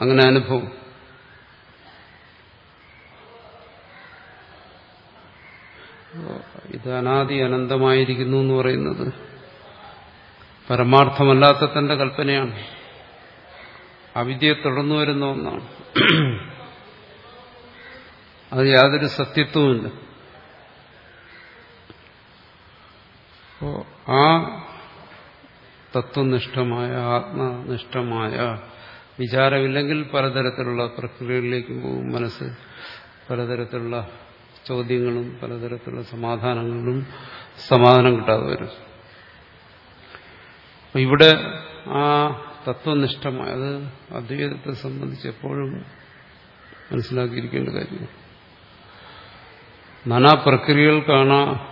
അങ്ങനെ അനുഭവം. ഇത് അനാദി അനന്തമായിരിക്കുന്നു എന്ന് പറയുന്നത് പരമാർത്ഥമല്ലാത്ത തന്റെ കൽപ്പനയാണ്. അവിദ്യയെ തുടർന്നു വരുന്ന ഒന്നാണ്. അത് യാതൊരു സത്യത്വമില്ല അപ്പോ ആ തത്വനിഷ്ഠമായ ആത്മനിഷ്ഠമായ വിചാരമില്ലെങ്കിൽ പലതരത്തിലുള്ള പ്രക്രിയകളിലേക്കും പോകും മനസ്സ്. പലതരത്തിലുള്ള ചോദ്യങ്ങളും പലതരത്തിലുള്ള സമാധാനങ്ങളും സമാധാനം കിട്ടാതെ വരും. ഇവിടെ ആ തത്വനിഷ്ഠമായ അത് അദ്വൈതത്തെ സംബന്ധിച്ച് എപ്പോഴും മനസ്സിലാക്കിയിരിക്കേണ്ട കാര്യമാണ്. നാനാ പ്രക്രിയകൾ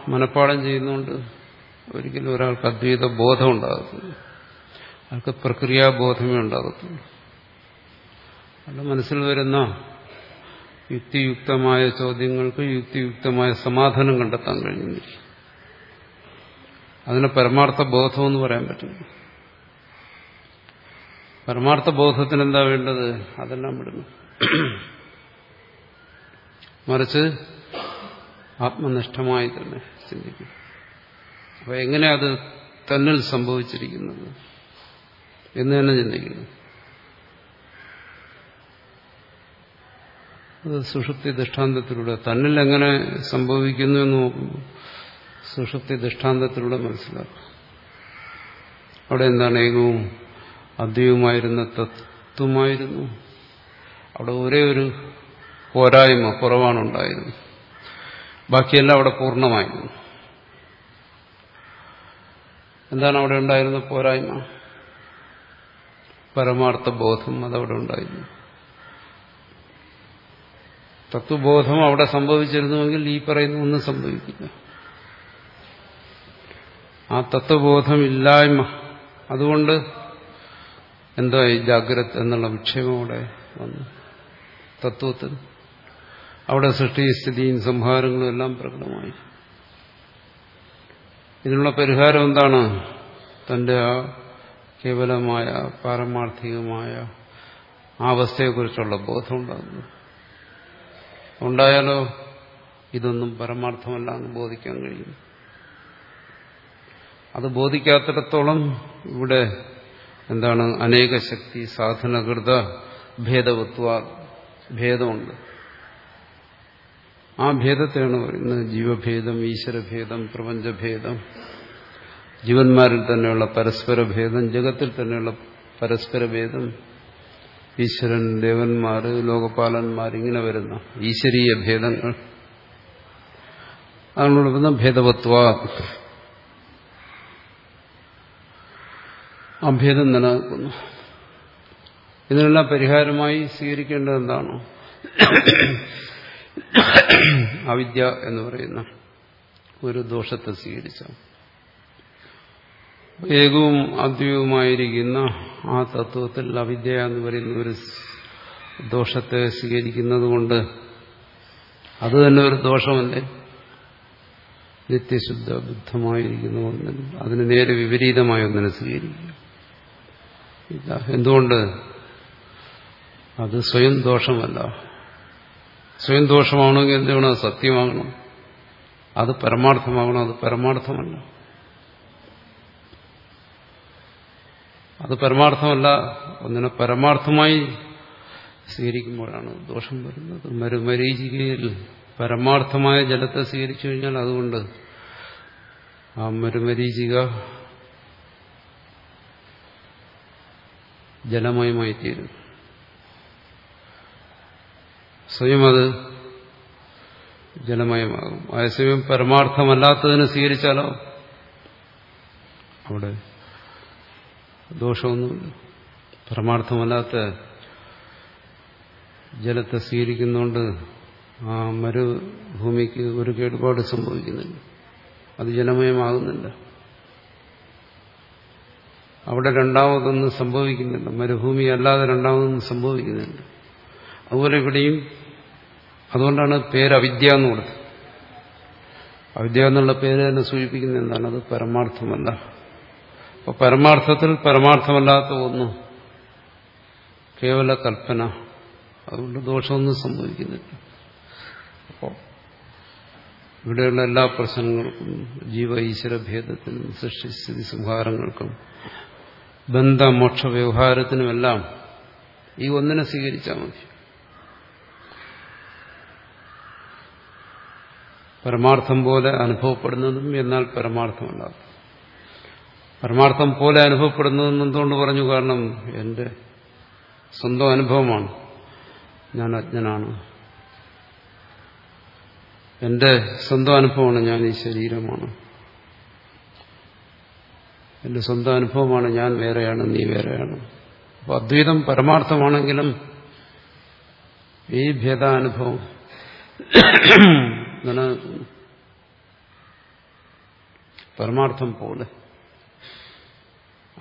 മനഃപ്പാടം ചെയ്യുന്നുണ്ട്. ഒരിക്കലും ഒരാൾക്ക് അദ്വൈത ബോധം ഉണ്ടാകത്തില്ല. അയാൾക്ക് പ്രക്രിയാബോധമേ ഉണ്ടാകത്തുള്ളൂ. അയാളുടെ മനസ്സിൽ വരുന്ന യുക്തിയുക്തമായ ചോദ്യങ്ങൾക്ക് യുക്തിയുക്തമായ സമാധാനം കണ്ടെത്താൻ കഴിയുന്നില്ല അതിനെ പരമാർത്ഥ എന്ന് പറയാൻ പറ്റില്ല. പരമാർത്ഥ ബോധത്തിന് എന്താ വേണ്ടത്? അതെല്ലാം വിടുന്നു മറിച്ച് ആത്മനിഷ്ഠമായി തന്നെ ചിന്തിക്കും. അപ്പൊ എങ്ങനെ അത് തന്നിൽ സംഭവിച്ചിരിക്കുന്നത് എന്ന് തന്നെ ചിന്തിക്കുന്നു. അത് സുഷുപ്തി ദൃഷ്ടാന്തത്തിലൂടെ തന്നിൽ എങ്ങനെ സംഭവിക്കുന്നു എന്ന് നോക്കുമ്പോൾ സുഷുപ്തി ദൃഷ്ടാന്തത്തിലൂടെ മനസ്സിലാക്കും. അവിടെ എന്താണ് ഏകവും അദ്വൈവുമായിരുന്ന തത്വമായിരുന്നു. അവിടെ ഒരേ ഒരു പോരായ്മ കുറവാണുണ്ടായിരുന്നു ബാക്കിയെല്ലാം അവിടെ പൂർണമായിരുന്നു എന്താണ് അവിടെ ഉണ്ടായിരുന്ന പോരായ്മ? പരമാർത്ഥ ബോധം അതവിടെ ഉണ്ടായിരുന്നു. തത്വബോധം അവിടെ സംഭവിച്ചിരുന്നുവെങ്കിൽ ഈ പറയുന്ന ഒന്നും സംഭവിക്കില്ല. ആ തത്വബോധമില്ലായ്മ അതുകൊണ്ട് എന്തായി ജാഗ്രത എന്നുള്ള വിക്ഷേപം അവിടെ വന്നു. തത്വത്തിൽ അവിടെ സൃഷ്ടി സ്ഥിതിയും സംഹാരങ്ങളും എല്ലാം പ്രകടമായി. ഇതിനുള്ള പരിഹാരം എന്താണ്? തന്റെ ആ കേവലമായ പാരമാർത്ഥികമായ ആ അവസ്ഥയെക്കുറിച്ചുള്ള ബോധം ഉണ്ടാകുന്നു ഉണ്ടായാലോ ഇതൊന്നും പരമാർത്ഥമല്ല എന്ന് ബോധിക്കാൻ കഴിയും അത് ബോധിക്കാത്തിടത്തോളം ഇവിടെ എന്താണ്? അനേക ശക്തി സാധനകൃത ഭേദവത്വ ഭേദമുണ്ട്. ആ ഭേദത്തെയാണ് പറയുന്നത്. ജീവഭേദം ഈശ്വരഭേദം പ്രപഞ്ചഭേദം. ജീവന്മാരിൽ തന്നെയുള്ള പരസ്പര ഭേദം ജഗത്തിൽ തന്നെയുള്ള പരസ്പര ഭേദം ഈശ്വരൻ ദേവന്മാർ ലോകപാലന്മാർ ഇങ്ങനെ വരുന്ന ഈശ്വരീയ ഭേദങ്ങൾ. അതിനോട് വന്ന ഭേദവത്വ. അഭേദം നിലനിൽക്കുന്നു. ഇതിനെല്ലാം പരിഹാരമായി സ്വീകരിക്കേണ്ടത് എന്താണോ? [COUGHS] അവിദ്യ എന്ന് പറയുന്ന ഒരു ദോഷത്തെ സ്വീകരിച്ച ഏകവും അദ്വൈവുമായിരിക്കുന്ന ആ തത്വത്തിൽ അവിദ്യ എന്ന് പറയുന്ന ഒരു ദോഷത്തെ സ്വീകരിക്കുന്നത് കൊണ്ട് അത് തന്നെ ഒരു ദോഷമല്ലേ? നിത്യശുദ്ധ ബുദ്ധമായിരിക്കുന്ന ഒന്നിന് അതിന് നേരെ വിപരീതമായ ഒന്നിനെ സ്വീകരിക്കുക. എന്തുകൊണ്ട്? അത് സ്വയം ദോഷമല്ല. സ്വയം ദോഷമാകണമെങ്കിൽ എന്ത് വേണം സത്യമാകണം. അത് പരമാർത്ഥമാകണം അത് പരമാർത്ഥമല്ല. അത് പരമാർത്ഥമല്ല ഒന്നിനെ പരമാർത്ഥമായി സ്വീകരിക്കുമ്പോഴാണ് ദോഷം വരുന്നത്. മരുമരീചികയിൽ പരമാർത്ഥമായ ജലത്തെ സ്വീകരിച്ചു കഴിഞ്ഞാൽ അതുകൊണ്ട് ആ മരുമരീചിക ജലമയമായി തീരും സ്വയം അത് ജലമയമാകും അതേസമയം പരമാർത്ഥമല്ലാത്തതിനെ സ്വീകരിച്ചാലോ? അവിടെ ദോഷമൊന്നുമില്ല. പരമാർത്ഥമല്ലാത്ത ജലത്തെ സ്വീകരിക്കുന്നതുകൊണ്ട് ആ മരുഭൂമിക്ക് ഒരു കേടുപാട് സംഭവിക്കുന്നില്ല. അത് ജലമയമാകുന്നില്ല അവിടെ രണ്ടാമതൊന്നും സംഭവിക്കുന്നില്ല. മരുഭൂമി അല്ലാതെ രണ്ടാമതൊന്നും സംഭവിക്കുന്നില്ല. അതുപോലെ ഇവിടെയും അതുകൊണ്ടാണ് പേര് അവിദ്യ എന്ന് കൊടുത്തത്. അവിദ്യ എന്നുള്ള പേര് തന്നെ സൂചിപ്പിക്കുന്നത് എന്താണ്? അത് പരമാർത്ഥമല്ല. അപ്പൊ പരമാർത്ഥത്തിൽ പരമാർത്ഥമല്ലാത്ത ഒന്ന് കേവല കൽപ്പന. അതുകൊണ്ട് ദോഷമൊന്നും സംഭവിക്കുന്നില്ല. അപ്പോൾ ഇവിടെയുള്ള എല്ലാ പ്രശ്നങ്ങൾക്കും ജീവ ഈശ്വര ഭേദത്തിനും സൃഷ്ടിസ്ഥിതി സംഹാരങ്ങൾക്കും ബന്ധമോക്ഷ വ്യവഹാരത്തിനുമെല്ലാം ഈ ഒന്നിനെ സ്വീകരിച്ചാൽ മതി. പരമാർത്ഥം പോലെ അനുഭവപ്പെടുന്നതും എന്നാൽ പരമാർത്ഥമല്ലാത്ത. പരമാർത്ഥം പോലെ അനുഭവപ്പെടുന്നതെന്ന് എന്തുകൊണ്ട് പറഞ്ഞു? കാരണം എന്റെ സ്വന്തം അനുഭവമാണ്. ഞാൻ അജ്ഞനാണ്. എന്റെ സ്വന്തം അനുഭവമാണ് ഞാൻ ഈ ശരീരമാണ്. എന്റെ സ്വന്തം അനുഭവമാണ് ഞാൻ വേറെയാണ് നീ വേറെയാണ്. അപ്പൊ അദ്വൈതം പരമാർത്ഥമാണെങ്കിലും ഈ ഭേദാനുഭവം നിലനിൽക്കുന്നു പരമാർത്ഥം പോലെ.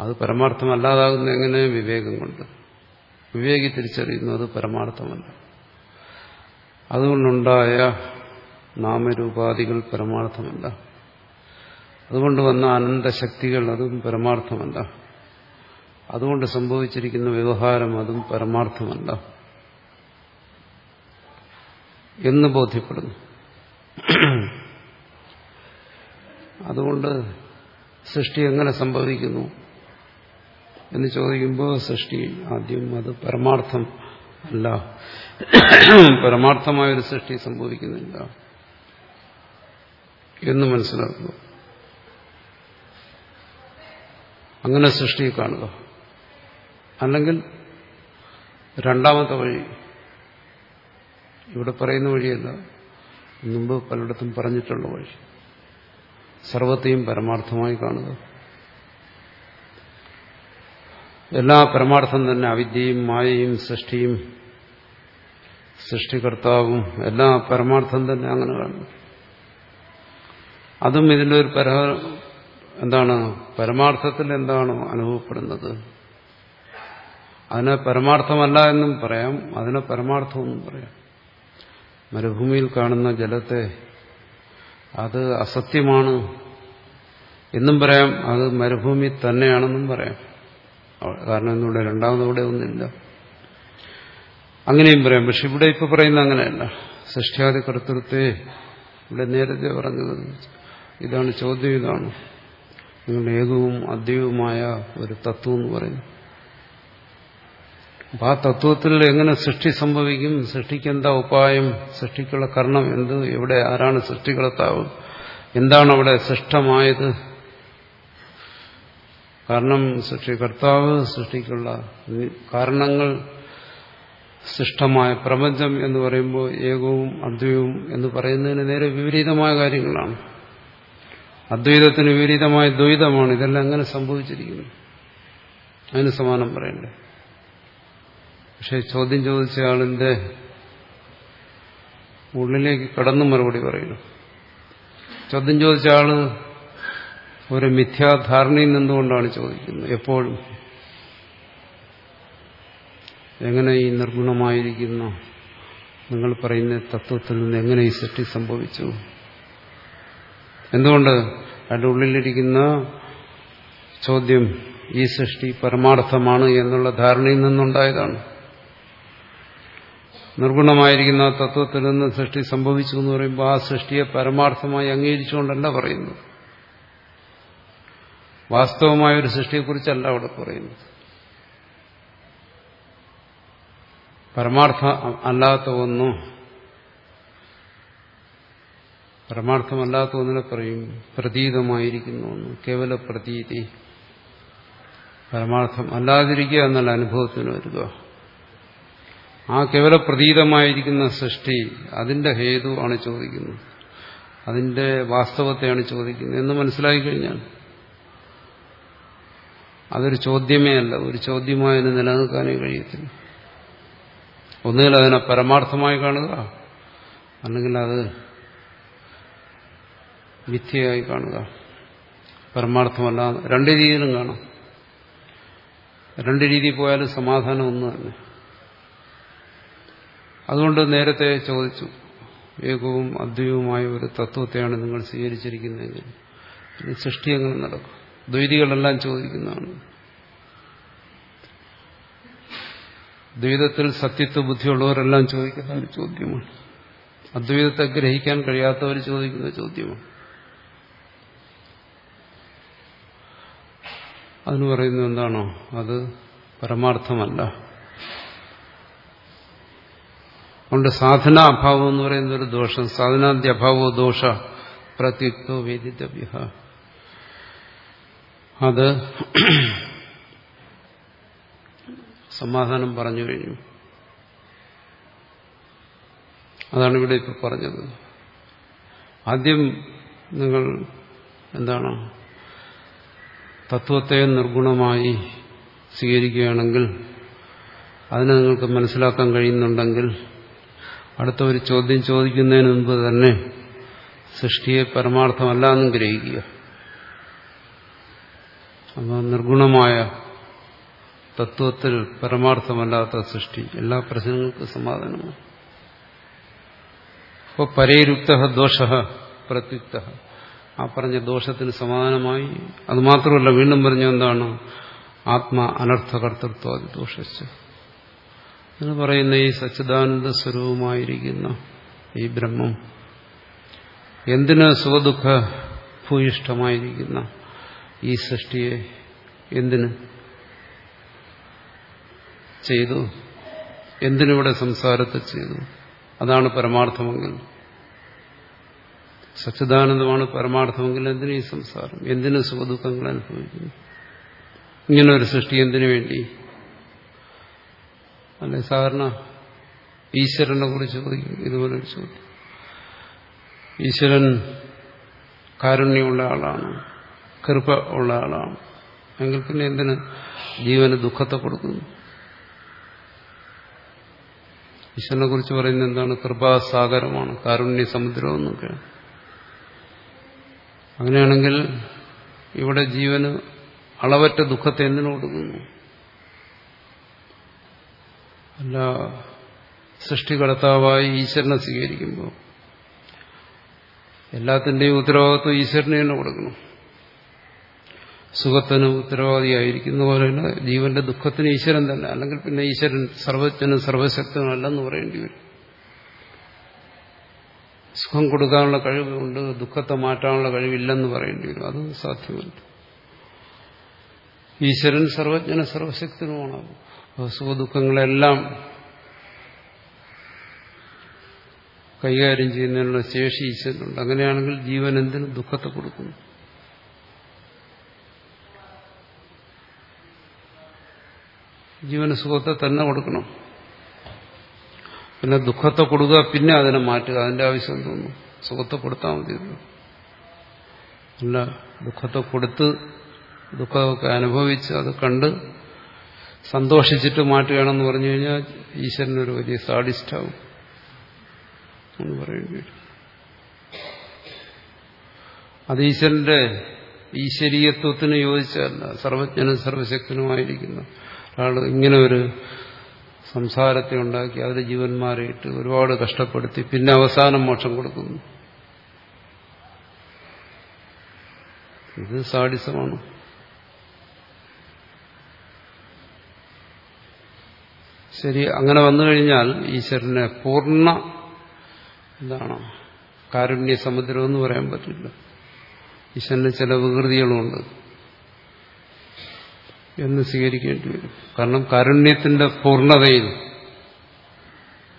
അത് പരമാർത്ഥമല്ലാതാകുന്ന എങ്ങനെ വിവേകം കൊണ്ട്? വിവേകി തിരിച്ചറിയുന്നത് പരമാർത്ഥമല്ല. അതുകൊണ്ടുണ്ടായ നാമരൂപാദികൾ പരമാർത്ഥമല്ല. അതുകൊണ്ട് വന്ന അനന്തശക്തികൾ അതും പരമാർത്ഥമല്ല. അതുകൊണ്ട് സംഭവിച്ചിരിക്കുന്ന വ്യവഹാരം അതും പരമാർത്ഥമല്ല എന്ന് ബോധ്യപ്പെടുന്നു. [CLEARS THROAT] അതുകൊണ്ട് സൃഷ്ടി എങ്ങനെ സംഭവിക്കുന്നു എന്ന് ചോദിക്കുമ്പോൾ സൃഷ്ടി ആദ്യം അത് പരമാർത്ഥം അല്ല. [CLEARS THROAT] പരമാർത്ഥമായൊരു സൃഷ്ടി സംഭവിക്കുന്നില്ല എന്ന് മനസ്സിലാക്കുക അങ്ങനെ സൃഷ്ടി കാണുക. അല്ലെങ്കിൽ രണ്ടാമത്തെ വഴി ഇവിടെ പറയുന്ന വഴിയല്ല മുമ്പ് പലയിടത്തും പറഞ്ഞിട്ടുള്ള വഴി. സർവത്തെയും പരമാർത്ഥമായി കാണുക. എല്ലാ പരമാർത്ഥം തന്നെ അവിദ്യയും മായയും സൃഷ്ടിയും സൃഷ്ടികർത്താവും എല്ലാ പരമാർത്ഥം തന്നെ അങ്ങനെ കാണുന്നു അതും ഇതിന്റെ ഒരു പര എന്താണ്? പരമാർത്ഥത്തിൽ എന്താണോ അനുഭവപ്പെടുന്നത്. അതിനെ പരമാർത്ഥമല്ല എന്നും പറയാം അതിനെ പരമാർത്ഥമെന്നും പറയാം. മരുഭൂമിയിൽ കാണുന്ന ജലത്തെ അത് അസത്യമാണ് എന്നും പറയാം. അത് മരുഭൂമി തന്നെയാണെന്നും പറയാം. കാരണം ഇന്നിവിടെ രണ്ടാമതിവിടെ ഒന്നില്ല അങ്ങനെയും പറയാം. പക്ഷെ ഇവിടെ ഇപ്പൊ പറയുന്ന അങ്ങനെയല്ല. സൃഷ്ടിയാദി കർത്തൃത്വത്തെ ഇവിടെ നേരത്തെ പറഞ്ഞത് ഇതാണ് ചോദ്യം ഇതാണ്. നിങ്ങളുടെ ഏകവും അദ്വൈവുമായ ഒരു തത്വം എന്ന് പറയുന്നു അപ്പൊ ആ തത്വത്തിൽ എങ്ങനെ സൃഷ്ടി സംഭവിക്കും സൃഷ്ടിക്ക് എന്താ ഉപായം സൃഷ്ടിക്കുള്ള കർണം എന്ത് എവിടെ ആരാണ് സൃഷ്ടികർത്താവ് എന്താണ് അവിടെ സൃഷ്ടമായത്? കാരണം സൃഷ്ടികർത്താവ് സൃഷ്ടിക്കുള്ള കാരണങ്ങൾ സൃഷ്ടമായ പ്രപഞ്ചം എന്ന് പറയുമ്പോൾ ഏകവും അദ്വൈവും എന്ന് പറയുന്നതിന് നേരെ വിപരീതമായ കാര്യങ്ങളാണ്. അദ്വൈതത്തിന് വിപരീതമായ ദ്വൈതമാണ് ഇതെല്ലാം അങ്ങനെ സംഭവിച്ചിരിക്കുന്നത് അതിന് സമാനം പറയണ്ടേ? പക്ഷെ ചോദ്യം ചോദിച്ച ആളിന്റെ ഉള്ളിലേക്ക് കടന്നു മറുപടി പറയുന്നു. ചോദ്യം ചോദിച്ച ആൾ ഒരു മിഥ്യാധാരണയിൽ നിന്നുകൊണ്ടാണ് ചോദിക്കുന്നത്. എപ്പോഴും എങ്ങനെ ഈ നിർഗുണമായിരിക്കുന്ന? നിങ്ങൾ പറയുന്ന തത്വത്തിൽ നിന്ന് എങ്ങനെ ഈ സൃഷ്ടി സംഭവിച്ചു? എന്തുകൊണ്ട് അതിന്റെ ഉള്ളിലിരിക്കുന്ന ചോദ്യം ഈ സൃഷ്ടി പരമാർത്ഥമാണ് എന്നുള്ള ധാരണയിൽ നിന്നുണ്ടായതാണ്? നിർഗുണമായിരിക്കുന്ന തത്വത്തിൽ നിന്ന് സൃഷ്ടി സംഭവിച്ചു എന്ന് പറയുമ്പോൾ ആ സൃഷ്ടിയെ പരമാർത്ഥമായി അംഗീകരിച്ചുകൊണ്ടല്ല പറയുന്നത്. വാസ്തവമായ ഒരു സൃഷ്ടിയെക്കുറിച്ചല്ല അവിടെ പറയുന്നത്. പരമാർത്ഥ അല്ലാത്ത ഒന്നു പരമാർത്ഥമല്ലാത്ത ഒന്നിനെ പറയും പ്രതീതമായിരിക്കുന്നു ഒന്ന് കേവല പ്രതീതി പരമാർത്ഥം അല്ലാതിരിക്കുക എന്നുള്ള അനുഭവത്തിന് വരിക. ആ കേവല പ്രതീതമായിരിക്കുന്ന സൃഷ്ടി അതിന്റെ ഹേതു ആണ് ചോദിക്കുന്നത്. അതിന്റെ വാസ്തവത്തെയാണ് ചോദിക്കുന്നത് എന്ന് മനസ്സിലാക്കി കഴിഞ്ഞാൽ അതൊരു ചോദ്യമേ അല്ല ഒരു ചോദ്യമായി അതിന് നിലനിൽക്കാനേ കഴിയത്തില്ല. ഒന്നുകിൽ അതിനെ പരമാർത്ഥമായി കാണുക അല്ലെങ്കിൽ അത് മിഥ്യയായി കാണുക. പരമാർത്ഥമല്ല രണ്ട് രീതിയിലും കാണാം. രണ്ട് രീതിയിൽ പോയാലും സമാധാനം ഒന്ന് തന്നെ. അതുകൊണ്ട് നേരത്തെ ചോദിച്ചു ഏകവും അദ്വൈതവുമായ ഒരു തത്വത്തെയാണ് നിങ്ങൾ സ്വീകരിച്ചിരിക്കുന്നതെങ്കിൽ സൃഷ്ടി എങ്ങനെ നടക്കും. ദ്വൈതികളെല്ലാം ചോദിക്കുന്നതാണ്. ദ്വൈതത്തിൽ സത്യത്വ ബുദ്ധിയുള്ളവരെല്ലാം ചോദിക്കുന്ന ഒരു ചോദ്യമാണ്. അദ്വൈതത്തെ ഗ്രഹിക്കാൻ കഴിയാത്തവർ ചോദിക്കുന്ന ചോദ്യമാണ്. അതിന് പറയുന്നത് എന്താണോ? അത് പരമാർത്ഥമല്ല. അതുകൊണ്ട് സാധന അഭാവം എന്ന് പറയുന്ന ഒരു ദോഷം സാധനാന്തി അഭാവോ ദോഷ പ്രത്യുക്തോ വേദിതവ്യ അത് സമാധാനം പറഞ്ഞു കഴിഞ്ഞു. അതാണ് ഇവിടെ ഇപ്പോൾ പറഞ്ഞത്. ആദ്യം നിങ്ങൾ എന്താണ് തത്വത്തെ നിർഗുണമായി സ്വീകരിക്കുകയാണെങ്കിൽ അതിനെ നിങ്ങൾക്ക് മനസ്സിലാക്കാൻ കഴിയുന്നുണ്ടെങ്കിൽ അടുത്ത ഒരു ചോദ്യം ചോദിക്കുന്നതിന് മുമ്പ് തന്നെ സൃഷ്ടിയെ പരമാർത്ഥമല്ല എന്നും ഗ്രഹിക്കുക. അപ്പോൾ നിർഗുണമായ തത്വത്തിൽ പരമാർത്ഥമല്ലാത്ത സൃഷ്ടി. എല്ലാ പ്രശ്നങ്ങൾക്കും സമാധാനമാണ്. ഇപ്പോൾ പരേരുക്ത ദോഷ പ്രത്യുക്ത. ആ പറഞ്ഞ ദോഷത്തിന് സമാധാനമായി. അതുമാത്രമല്ല വീണ്ടും പറഞ്ഞ എന്താണ്? ആത്മാ അനർത്ഥകർത്തൃത്വാദി ദോഷിച്ച എന്ന് പറയുന്ന ഈ സച്ചിദാനന്ദ സ്വരൂപമായിരിക്കുന്ന ഈ ബ്രഹ്മം എന്തിന് സുഖദുഃഖ ഭൂയിഷ്ടമായിരിക്കുന്ന ഈ സൃഷ്ടിയെ എന്തിന് ചെയ്തു? എന്തിനിവിടെ സംസാരത്തെ ചെയ്തു? അതാണ് പരമാർത്ഥമെങ്കിൽ. സച്ചിദാനന്ദമാണ് പരമാർത്ഥമെങ്കിൽ എന്തിനു ഈ സംസാരം? എന്തിനു സുഖദുഃഖങ്ങൾ അനുഭവിക്കുന്നു? ഇങ്ങനെ ഒരു സൃഷ്ടി എന്തിനു വേണ്ടി അല്ലെ സാധാരണ ഈശ്വരനെ കുറിച്ച് ചോദിക്കും ഇതുപോലെ ഒരു ചോദ്യം. ഈശ്വരൻ കാരുണ്യമുള്ള ആളാണ് കൃപ ഉള്ള ആളാണ്. എങ്കിൽ പിന്നെ എന്തിന് ജീവന് ദുഃഖത്തെ കൊടുക്കുന്നു? ഈശ്വരനെ കുറിച്ച് പറയുന്നത് എന്താണ്? കൃപാസാഗരമാണ് കാരുണ്യ സമുദ്രം എന്നൊക്കെ. അങ്ങനെയാണെങ്കിൽ ഇവിടെ ജീവന് അളവറ്റ ദുഃഖത്തെ എന്തിനു കൊടുക്കുന്നു? അല്ല സൃഷ്ടികർത്താവായി ഈശ്വരനെ സ്വീകരിക്കുമ്പോൾ എല്ലാത്തിന്റെയും ഉത്തരവാദിത്വം ഈശ്വരനെ തന്നെ കൊടുക്കണം. സുഖത്തിന് ഉത്തരവാദിയായിരിക്കുന്ന പോലെ തന്നെ ജീവന്റെ ദുഃഖത്തിന് ഈശ്വരൻ തന്നെ അല്ലെങ്കിൽ പിന്നെ ഈശ്വരൻ സർവജ്ഞനും സർവശക്തനും അല്ലെന്ന് പറയേണ്ടി വരും. സുഖം കൊടുക്കാനുള്ള കഴിവുണ്ട് ദുഃഖത്തെ മാറ്റാനുള്ള കഴിവില്ലെന്ന് പറയേണ്ടി വരും. അത് സാധ്യമല്ല. ഈശ്വരൻ സർവജ്ഞനും സർവശക്തനുമാണ്. സുഖദുഃഖങ്ങളെല്ലാം കൈകാര്യം ചെയ്യുന്നതിനുള്ള ശേഷി ഈശ്വരനുണ്ട്. അങ്ങനെയാണെങ്കിൽ ജീവൻ എന്തിനും ദുഃഖത്തെ കൊടുക്കുന്നു? ജീവന് സുഖത്തെ തന്നെ കൊടുക്കണം. പിന്നെ ദുഃഖത്തെ കൊടുക്കുക പിന്നെ അതിനെ മാറ്റുക. അതിന്റെ ആവശ്യം തോന്നുന്നു സുഖത്തെ കൊടുത്താൽ മതി. അല്ല ദുഃഖത്തെ കൊടുത്ത് ദുഃഖമൊക്കെ അനുഭവിച്ച് അത് കണ്ട് സന്തോഷിച്ചിട്ട് മാറ്റുകയാണെന്ന് പറഞ്ഞു കഴിഞ്ഞാൽ ഈശ്വരനൊരു വലിയ സാഡിസ്റ്റാവും എന്ന് പറയുകയാണ് അത് ഈശ്വരന്റെ ഈശ്വരീയത്വത്തിന് യോജിച്ചതല്ല. സർവജ്ഞനും സർവശക്തനുമായിരിക്കുന്ന ഒരാൾ ഇങ്ങനെ ഒരു സംസാരത്തെ ഉണ്ടാക്കി അതിൽ ജീവന്മാരെ ഇട്ട് ഒരുപാട് കഷ്ടപ്പെടുത്തി പിന്നെ അവസാനം മോക്ഷം കൊടുക്കുന്നു. ഇത് സാഡിസമാണ്. ശരി അങ്ങനെ വന്നു കഴിഞ്ഞാൽ ഈശ്വരനെ പൂർണ എന്താണ് കാരുണ്യ സമുദ്രം എന്ന് പറയാൻ പറ്റില്ല. ഈശ്വരന് ചില വികൃതികളുമുണ്ട് എന്ന് സ്വീകരിക്കേണ്ടി വരും. കാരണം കാരുണ്യത്തിന്റെ പൂർണതയിൽ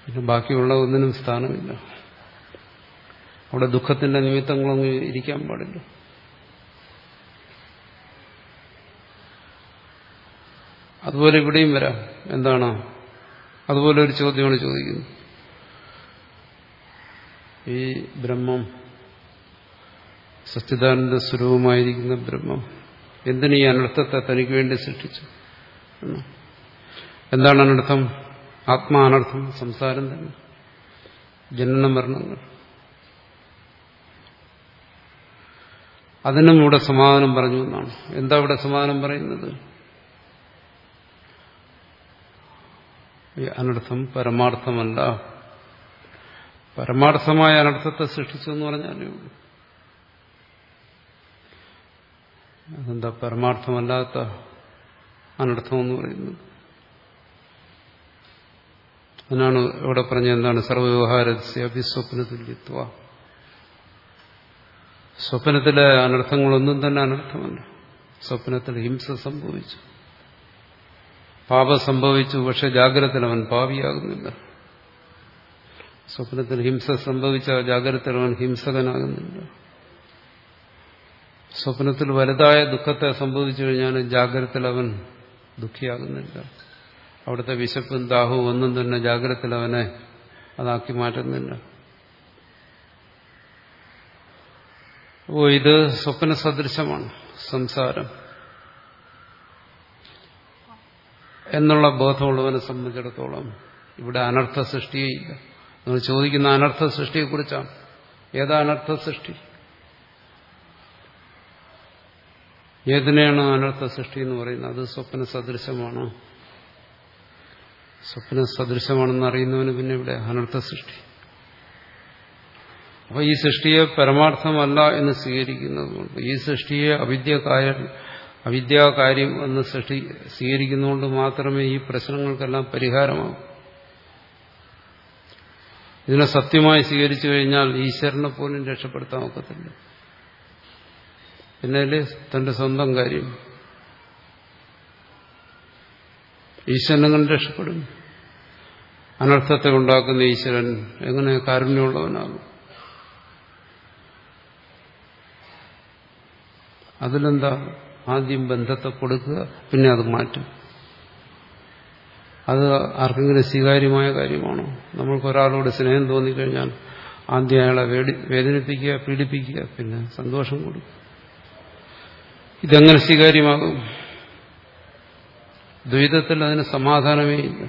പിന്നെ ബാക്കിയുള്ള ഒന്നിനും സ്ഥാനമില്ല. അവിടെ ദുഃഖത്തിന്റെ നിമിത്തങ്ങളൊന്നും ഇരിക്കാൻ പാടില്ല. അതുപോലെ ഇവിടെയും വരാം. എന്താണ്? അതുപോലെ ഒരു ചോദ്യമാണ് ചോദിക്കുന്നത് ഈ ബ്രഹ്മം സച്ചിദാനന്ദ സ്വരൂപമായിരിക്കുന്ന ബ്രഹ്മം എന്തിനീ അനർത്ഥത്തെ തനിക്ക് വേണ്ടി സൃഷ്ടിച്ചു? എന്താണ് അനർത്ഥം? ആത്മാനർത്ഥം സംസാരം തന്നെ. ജനന മരണങ്ങൾ. അതിനും ഇവിടെ സമാധാനം പറഞ്ഞു എന്നാണ്. എന്താ ഇവിടെ സമാധാനം പറയുന്നത്? ഈ അനർത്ഥം പരമാർത്ഥമല്ല. പരമാർത്ഥമായ അനർത്ഥത്തെ സൃഷ്ടിച്ചു എന്ന് പറഞ്ഞാലേ ഉള്ളൂ അതെന്താ പരമാർത്ഥമല്ലാത്ത അനർത്ഥം എന്ന് പറയുന്നത് അതിനാണ് ഇവിടെ പറഞ്ഞ എന്താണ്? സർവവ്യവഹാരസ്യ അഭിസ്വപ്ന തുല്യത്വ സ്വപ്നത്തിലെ അനർത്ഥങ്ങളൊന്നും തന്നെ അനർത്ഥമല്ല. സ്വപ്നത്തിൽ ഹിംസ സംഭവിച്ചു. പാപം സംഭവിച്ചു പക്ഷെ ജാഗ്രത അവൻ പാവിയാകുന്നില്ല സ്വപ്നത്തിൽ ഹിംസ സംഭവിച്ച ജാഗ്രത അവൻ ഹിംസകനാകുന്നില്ല. സ്വപ്നത്തിൽ വലുതായ ദുഃഖത്തെ സംഭവിച്ചു കഴിഞ്ഞാൽ ജാഗ്രത അവൻ ദുഃഖിയാകുന്നില്ല. അവിടുത്തെ വിശപ്പും ദാഹവും ഒന്നും തന്നെ ജാഗ്രത അവനെ അതാക്കി മാറ്റുന്നില്ല. ഓ ഇത് സ്വപ്ന സദൃശമാണ് സംസാരം. എന്നുള്ള ബോധമുള്ളവനെ സംബന്ധിച്ചിടത്തോളം ഇവിടെ അനർത്ഥ സൃഷ്ടിയില്ല നിങ്ങൾ ചോദിക്കുന്ന അനർത്ഥ സൃഷ്ടിയെക്കുറിച്ചാണ് ഏതാ അനർത്ഥ സൃഷ്ടി ഏതിനെയാണ് അനർത്ഥ സൃഷ്ടി എന്ന് പറയുന്നത്? അത് സ്വപ്ന സദൃശമാണ്? സ്വപ്ന സദൃശമാണെന്ന് അറിയുന്നവന് പിന്നെ ഇവിടെ അനർത്ഥ സൃഷ്ടി അപ്പൊ ഈ സൃഷ്ടിയെ പരമാർത്ഥമല്ല എന്ന് സ്വീകരിക്കുന്നതുകൊണ്ട് ഈ സൃഷ്ടിയെ അവിദ്യകായ അവിദ്യാകാര്യം എന്ന് സൃഷ്ടി സ്വീകരിക്കുന്നതുകൊണ്ട് മാത്രമേ ഈ പ്രശ്നങ്ങൾക്കെല്ലാം പരിഹാരമാകൂ. ഇതിനെ സത്യമായി സ്വീകരിച്ചു കഴിഞ്ഞാൽ ഈശ്വരനെ പോലും രക്ഷപ്പെടുത്താൻ ഒക്കത്തില്ല. പിന്നെ തന്റെ സ്വന്തം കാര്യം. ഈശ്വരനെങ്ങനെ രക്ഷപ്പെടും. അനർത്ഥത്തെ ഉണ്ടാക്കുന്ന ഈശ്വരൻ എങ്ങനെ കാരുണ്യമുള്ളവനാകും? അതിലെന്താ? ആദ്യം ബന്ധത്തെ കൊടുക്കുക പിന്നെ അത് മാറ്റും. അത് ആർക്കെങ്കിലും സ്വീകാര്യമായ കാര്യമാണോ? നമ്മൾക്ക് ഒരാളോട് സ്നേഹം തോന്നിക്കഴിഞ്ഞാൽ ആദ്യം അയാളെ വേദനിപ്പിക്കുക പീഡിപ്പിക്കുക പിന്നെ സന്തോഷം കൊടുക്കുക ഇതെങ്ങനെ സ്വീകാര്യമാകും. ദ്വൈതത്തിൽ അതിന് സമാധാനമേ ഇല്ല.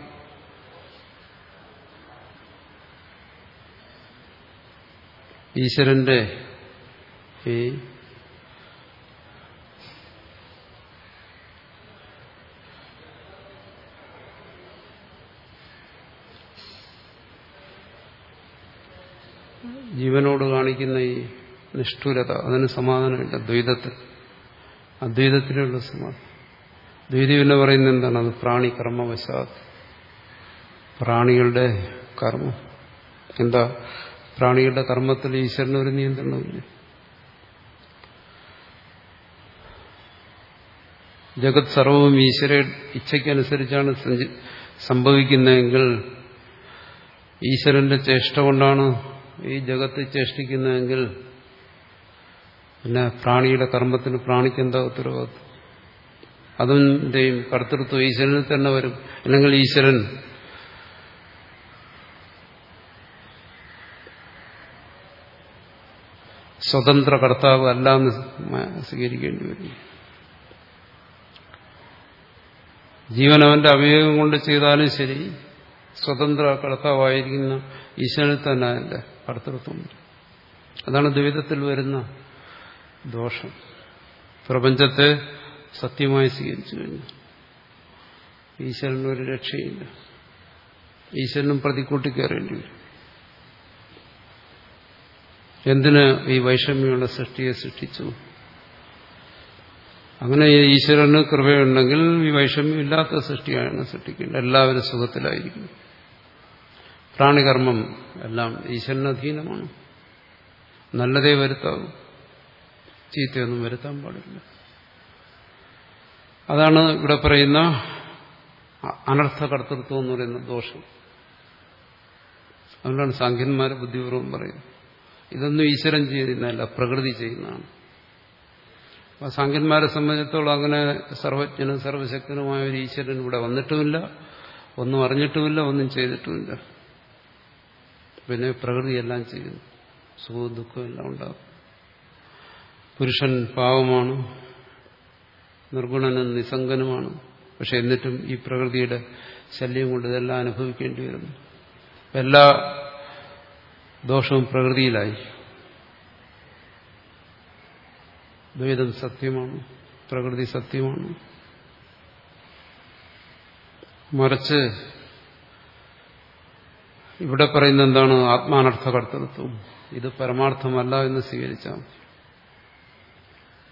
ഈശ്വരന്റെ ഈ ജീവനോട് കാണിക്കുന്ന ഈ നിഷ്ഠുരത അതിന് സമാധാനമില്ല ദ്വൈതത്തിൽ. അദ്വൈതത്തിനുള്ള സമാധാനം. ദ്വൈതം എന്ന് പറയുന്നത് എന്താണ്? അത് പ്രാണി കർമ്മവശാത്. പ്രാണികളുടെ കർമ്മം. എന്താ? പ്രാണികളുടെ കർമ്മത്തിൽ ഈശ്വരന് ഒരു നിയന്ത്രണമില്ല ജഗത് സർവവും ഈശ്വര ഇച്ഛയ്ക്കനുസരിച്ചാണ് സംഭവിക്കുന്നതെങ്കിൽ ഈശ്വരന്റെ ചേഷ്ട കൊണ്ടാണ് ഈ ജഗത്ത് ചേഷ്ടിക്കുന്നതെങ്കിൽ പിന്നെ പ്രാണിയുടെ കർമ്മത്തിന് പ്രാണിക്ക് എന്താ ഉത്തരവാദിത്വം? അതിന്റെയും കർത്തൃത്വം ഈശ്വരനിൽ തന്നെ വരും. അല്ലെങ്കിൽ ഈശ്വരൻ സ്വതന്ത്ര കർത്താവ് അല്ല എന്ന് സ്വീകരിക്കേണ്ടി വരും. ജീവൻ അവന്റെ അവയവം കൊണ്ട് ചെയ്താലും ശരി. സ്വതന്ത്ര കർത്താവായിരിക്കുന്ന ഈശ്വരനിൽ തന്നെ അതിന്റെ കർത്തൃത്വം അതാണ് ദ്വൈതത്തിൽ വരുന്ന ദോഷം. പ്രപഞ്ചത്തെ സത്യമായി സ്വീകരിച്ചു കഴിഞ്ഞു. ഈശ്വരന് ഒരു രക്ഷയില്ല. ഈശ്വരനും പ്രതിക്കൂട്ടി കയറേണ്ടി വരും. എന്തിന് ഈ വൈഷമ്യമുള്ള സൃഷ്ടിയെ സൃഷ്ടിച്ചു? അങ്ങനെ ഈശ്വരന് കൃപയുണ്ടെങ്കിൽ ഈ വൈഷമ്യം ഇല്ലാത്ത സൃഷ്ടിയാണ് സൃഷ്ടിക്കേണ്ടത്. എല്ലാവരും സുഖത്തിലായിരിക്കും. പ്രാണികർമ്മം എല്ലാം ഈശ്വരന് അധീനമാണ് നല്ലതേ വരുത്താവൂ. ചീത്തയൊന്നും വരുത്താൻ പാടില്ല. അതാണ് ഇവിടെ പറയുന്ന അനർത്ഥ കർത്തൃത്വം എന്ന് പറയുന്ന ദോഷം. അതുകൊണ്ടാണ് സാഖ്യന്മാർ ബുദ്ധിപൂർവം പറയുന്നത്. ഇതൊന്നും ഈശ്വരൻ ചെയ്യുന്നതല്ല പ്രകൃതി ചെയ്യുന്നതാണ്. അപ്പൊ സാഖ്യന്മാരെ സംബന്ധിച്ചിടത്തോളം അങ്ങനെ സർവജ്ഞനും സർവശക്തനുമായ ഒരു ഈശ്വരൻ ഇവിടെ വന്നിട്ടുമില്ല. ഒന്നും അറിഞ്ഞിട്ടുമില്ല ഒന്നും ചെയ്തിട്ടുമില്ല. പിന്നെ പ്രകൃതിയെല്ലാം ചെയ്യുന്നു. സുഖവും ദുഃഖവും എല്ലാം ഉണ്ടാകും. പുരുഷൻ പാവമാണ് നിർഗുണനും നിസംഗനുമാണ് പക്ഷെ എന്നിട്ടും ഈ പ്രകൃതിയുടെ ശല്യം കൊണ്ട് ഇതെല്ലാം അനുഭവിക്കേണ്ടി വരുന്നു. എല്ലാ ദോഷവും പ്രകൃതിയിലായി. ദ്വൈതം സത്യമാണ് പ്രകൃതി സത്യമാണ്. മറിച്ച് ഇവിടെ പറയുന്ന എന്താണ്? ആത്മാനർത്ഥ കർത്തൃത്വം ഇത് പരമാർത്ഥമല്ല എന്ന് സ്വീകരിച്ചാൽ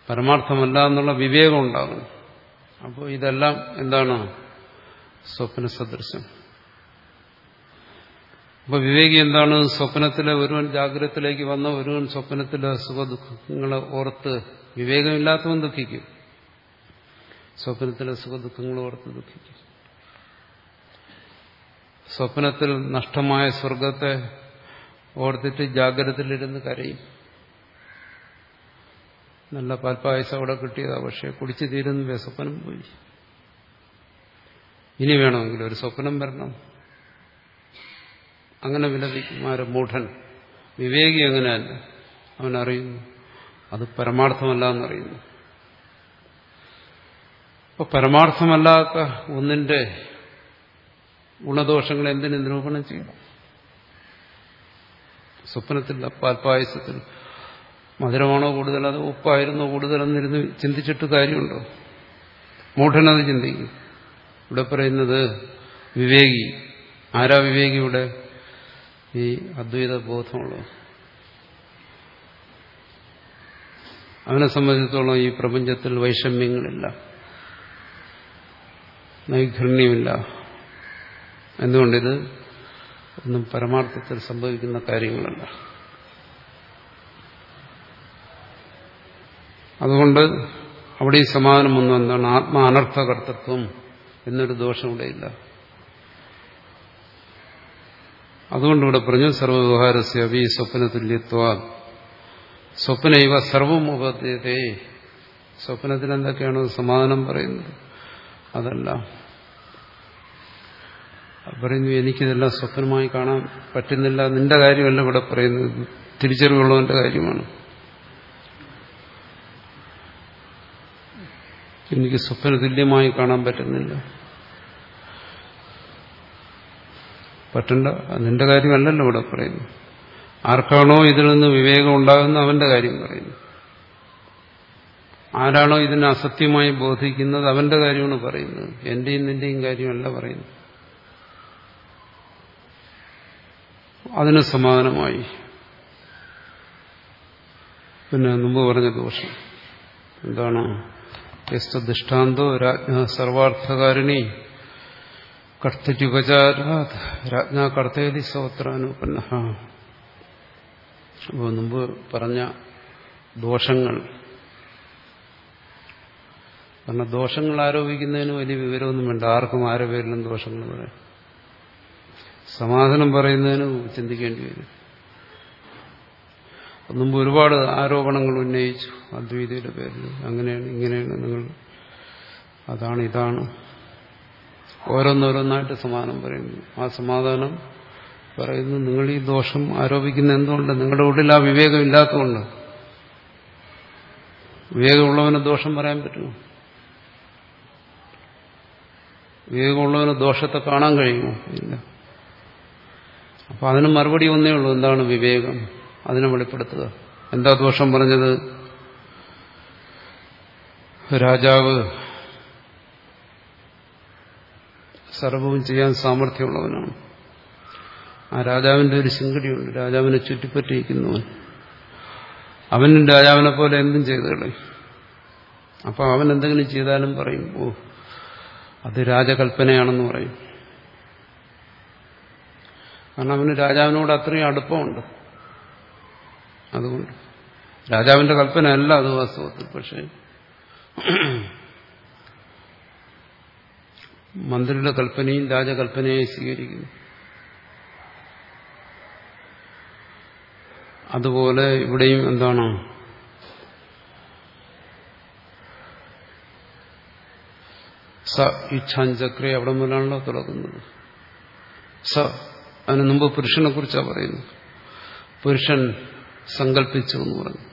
പരമാർത്ഥമല്ല എന്നുള്ള വിവേകം ഉണ്ടാകും. അപ്പോൾ ഇതെല്ലാം എന്താണ്? സ്വപ്ന സദൃശം അപ്പൊ വിവേകി എന്താണ്? സ്വപ്നത്തിലെ ഒരുവൻ ജാഗ്രതത്തിലേക്ക് വന്ന ഒരുവൻ സ്വപ്നത്തിലെ സുഖദുഃഖങ്ങളെ ഓർത്ത് വിവേകമില്ലാത്തവൻ ദുഃഖിക്കും. സ്വപ്നത്തിലെ സുഖദുഃഖങ്ങൾ ഓർത്ത് ദുഃഖിക്കും. സ്വപ്നത്തിൽ നഷ്ടമായ സ്വർഗത്തെ ഓർത്തിട്ട് ജാഗ്രതയിലിരുന്ന് കരയും. നല്ല പാൽപ്പായസം അവിടെ കിട്ടിയതാ പക്ഷെ കുടിച്ചു തീരുന്ന സ്വപ്നം പോയി. ഇനി വേണമെങ്കിൽ ഒരു സ്വപ്നം വരണം. അങ്ങനെ വിലപിക്കും ആരും മൂഢൻ. വിവേകി അങ്ങനെയല്ല അവനറിയുന്നു. അത് പരമാർത്ഥമല്ല എന്നറിയുന്നു അപ്പൊ പരമാർത്ഥമല്ലാത്ത ഒന്നിന്റെ ഗുണദോഷങ്ങൾ എന്തിനു നിരൂപണം ചെയ്യണം? സ്വപ്നത്തിൽ പാൽപ്പായസത്തിൽ മധുരമാണോ കൂടുതൽ അത് ഉപ്പായിരുന്നോ കൂടുതലെന്നിരുന്ന് ചിന്തിച്ചിട്ട് കാര്യമുണ്ടോ? മൂഢനത് ചിന്തിക്കും. ഇവിടെ പറയുന്നത് വിവേകി. ആരാ വിവേകി ഇവിടെ? ഈ അദ്വൈത ബോധമുള്ളത് അവനെ സംബന്ധിച്ചിടത്തോളം ഈ പ്രപഞ്ചത്തിൽ വൈഷമ്യങ്ങളില്ല. നൈഘൃണ്യമില്ല. എന്തുകൊണ്ടിത്? ഒന്നും പരമാർത്ഥത്തിൽ സംഭവിക്കുന്ന കാര്യങ്ങളല്ല. അതുകൊണ്ട് അവിടെ ഈ സമാധാനം ഒന്നും എന്താണ്? ആത്മ അനർത്ഥകർത്തൃത്വം എന്നൊരു ദോഷം ഇവിടെയില്ല അതുകൊണ്ട് ഇവിടെ പറഞ്ഞു സർവവ്യവഹാരസ്യ വി സ്വപ്ന തുല്യത്വ. സ്വപ്നൈവ സർവം സ്വപ്നത്തിൽ എന്തൊക്കെയാണ് സമാധാനം പറയുന്നത്? അതല്ല. പറയുന്നു എനിക്കിതെല്ലാം സ്വപ്നമായി കാണാൻ പറ്റുന്നില്ല. നിന്റെ കാര്യമല്ല ഇവിടെ പറയുന്നത്. തിരിച്ചറിവുള്ളവന്റെ കാര്യമാണ്. എനിക്ക് സ്വപ്ന തുല്യമായി കാണാൻ പറ്റുന്നില്ല. പറ്റണ്ട. നിന്റെ കാര്യമല്ലല്ലോ ഇവിടെ പറയുന്നു ആർക്കാണോ ഇതിൽ നിന്ന് വിവേകം ഉണ്ടാകുന്ന അവന്റെ കാര്യം പറയുന്നു. ആരാണോ ഇതിനെ അസത്യമായി ബോധിക്കുന്നത് അവന്റെ കാര്യമാണ് പറയുന്നത്. എന്റെയും നിന്റെയും കാര്യമല്ല പറയുന്നത്. അതിന് സമാധാനമായി. പിന്നെ മുമ്പ് പറഞ്ഞ ദോഷം. എന്താണ്? ദൃഷ്ടാന്തോ രാജ്ഞ സർവാർത്ഥകാരിണി കർത്തുപചാര രാജ്ഞ കർത്തേതി സോത്രാനുപന്ന അപ്പോൾ മുമ്പ് പറഞ്ഞ ദോഷങ്ങൾ. കാരണം ദോഷങ്ങൾ ആരോപിക്കുന്നതിന് വലിയ വിവരമൊന്നും വേണ്ട. ആർക്കും ആരുടെ പേരിലും ദോഷങ്ങൾ പറയാം സമാധാനം പറയുന്നതിന് ചിന്തിക്കേണ്ടി വരും. മുമ്പ് ഒരുപാട് ആരോപണങ്ങൾ ഉന്നയിച്ചു അദ്വൈതയുടെ പേരിൽ. അങ്ങനെയാണ് ഇങ്ങനെയാണ് നിങ്ങൾ അതാണ് ഇതാണ്. ഓരോന്നോരോന്നായിട്ട് സമാധാനം പറയുന്നു. ആ സമാധാനം പറയുന്നു നിങ്ങൾ ഈ ദോഷം ആരോപിക്കുന്ന എന്തുകൊണ്ട്? നിങ്ങളുടെ ഉള്ളിൽ ആ വിവേകം ഇല്ലാത്തതുകൊണ്ട്. വിവേകമുള്ളവന് ദോഷം പറയാൻ പറ്റുമോ? വിവേകമുള്ളവന് ദോഷത്തെ കാണാൻ കഴിയുമോ? ഇല്ല. അപ്പൊ അതിന് മറുപടി ഒന്നേ ഉള്ളൂ. എന്താണ് വിവേകം? അതിനെ വെളിപ്പെടുത്തുക. എന്താ ദോഷം പറഞ്ഞത്? രാജാവ് സർവവും ചെയ്യാൻ സാമർഥ്യമുള്ളവനാണ്. ആ രാജാവിന്റെ ഒരു ശിങ്കടിയുണ്ട്. രാജാവിനെ ചുറ്റിപ്പറ്റിയിരിക്കുന്നവൻ. അവൻ രാജാവിനെ പോലെ എന്തും ചെയ്തു അപ്പൊ അവൻ എന്തെങ്കിലും ചെയ്താലും പറയും ഓ അത് രാജകൽപ്പനയാണെന്ന് പറയും. കാരണം അവന് രാജാവിനോട് അത്രയും അടുപ്പമുണ്ട്. അതുകൊണ്ട്. രാജാവിന്റെ കൽപ്പനയല്ല അത് വാസ്തവത്തിൽ പക്ഷേ മന്ത്രിയുടെ കൽപ്പനയും രാജകൽപ്പനയായി സ്വീകരിക്കുന്നു. അതുപോലെ ഇവിടെയും എന്താണ്? സ ഇച്ഛാൻ ചക്രി അവിടെ മുതലാണല്ലോ തുടങ്ങുന്നത് സ അതിന് മുമ്പ് പുരുഷനെ കുറിച്ചാണ് പറയുന്നത് പുരുഷൻ സങ്കല്പിച്ചു എന്ന് പറഞ്ഞു.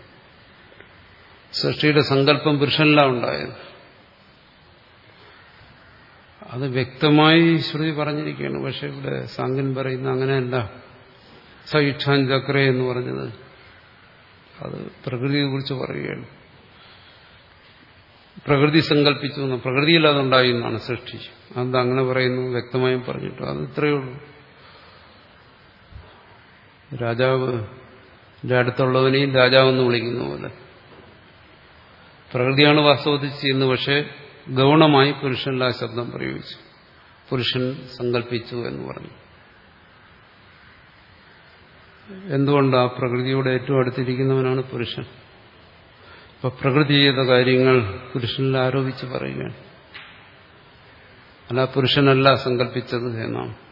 സൃഷ്ടിയുടെ സങ്കല്പം പുരുഷനിലാണ് ഉണ്ടായത്. അത് വ്യക്തമായി ശ്രുതി പറഞ്ഞിരിക്കുകയാണ്. പക്ഷെ ഇവിടെ സാങ്കൻ പറയുന്ന അങ്ങനെയല്ല. സൈക്ഷാൻ ചക്ര എന്ന് പറഞ്ഞത് അത് പ്രകൃതിയെ കുറിച്ച് പറയുകയാണ്. പ്രകൃതി സങ്കല്പിച്ചു പ്രകൃതിയിൽ അതുണ്ടായി എന്നാണ് സൃഷ്ടി. അത് അങ്ങനെ പറയുന്നു വ്യക്തമായും പറഞ്ഞിട്ടു. അത് ഇത്രയേ ഉള്ളൂ. രാജാവ് അടുത്തുള്ളവനെയും രാജാവെന്ന് വിളിക്കുന്ന പോലെ. പ്രകൃതിയാണ് വാസ്തവത്തിൽ ചെയ്യുന്നത് പക്ഷേ ഗൗണമായി പുരുഷനിൽ ആ ശബ്ദം പ്രയോഗിച്ചു. പുരുഷൻ സങ്കല്പിച്ചു എന്ന് പറഞ്ഞു. എന്തുകൊണ്ട് പ്രകൃതിയോട് ഏറ്റവും അടുത്തിരിക്കുന്നവനാണ് പുരുഷൻ? അപ്പൊ പ്രകൃതി ചെയ്ത കാര്യങ്ങൾ പുരുഷനിൽ ആരോപിച്ച് പറയുകയാണ്. അല്ല പുരുഷനല്ല സങ്കല്പിച്ചത് എന്നാണ്.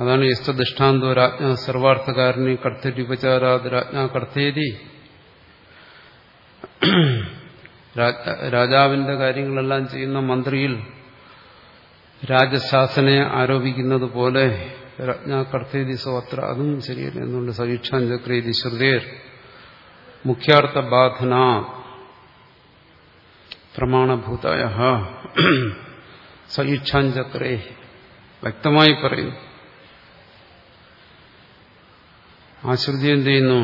അതാണ് യസ്തദൃഷ്ടാന്തോ രാജ്ഞ സർവാർത്ഥകാരണി കർത്തര്യുപചാരാത് രാജ്ഞ കർത്തേതി രാജാവിന്റെ കാര്യങ്ങളെല്ലാം ചെയ്യുന്ന മന്ത്രിയിൽ രാജശാസനെ ആരോപിക്കുന്നത് പോലെ രാജ്ഞ കർത്തേതി സ്വത്ര അതും ശരിയല്ല എന്നുകൊണ്ട് സവീക്ഷാഞ്ചക്രേതി ശ്രുതേർ. മുഖ്യാർത്ഥ ബാധന പ്രമാണഭൂതായ. സവീക്ഷാഞ്ചക്രേ വ്യക്തമായി പറയുന്നു ആ ശ്രുതി എന്ത് ചെയ്യുന്നു?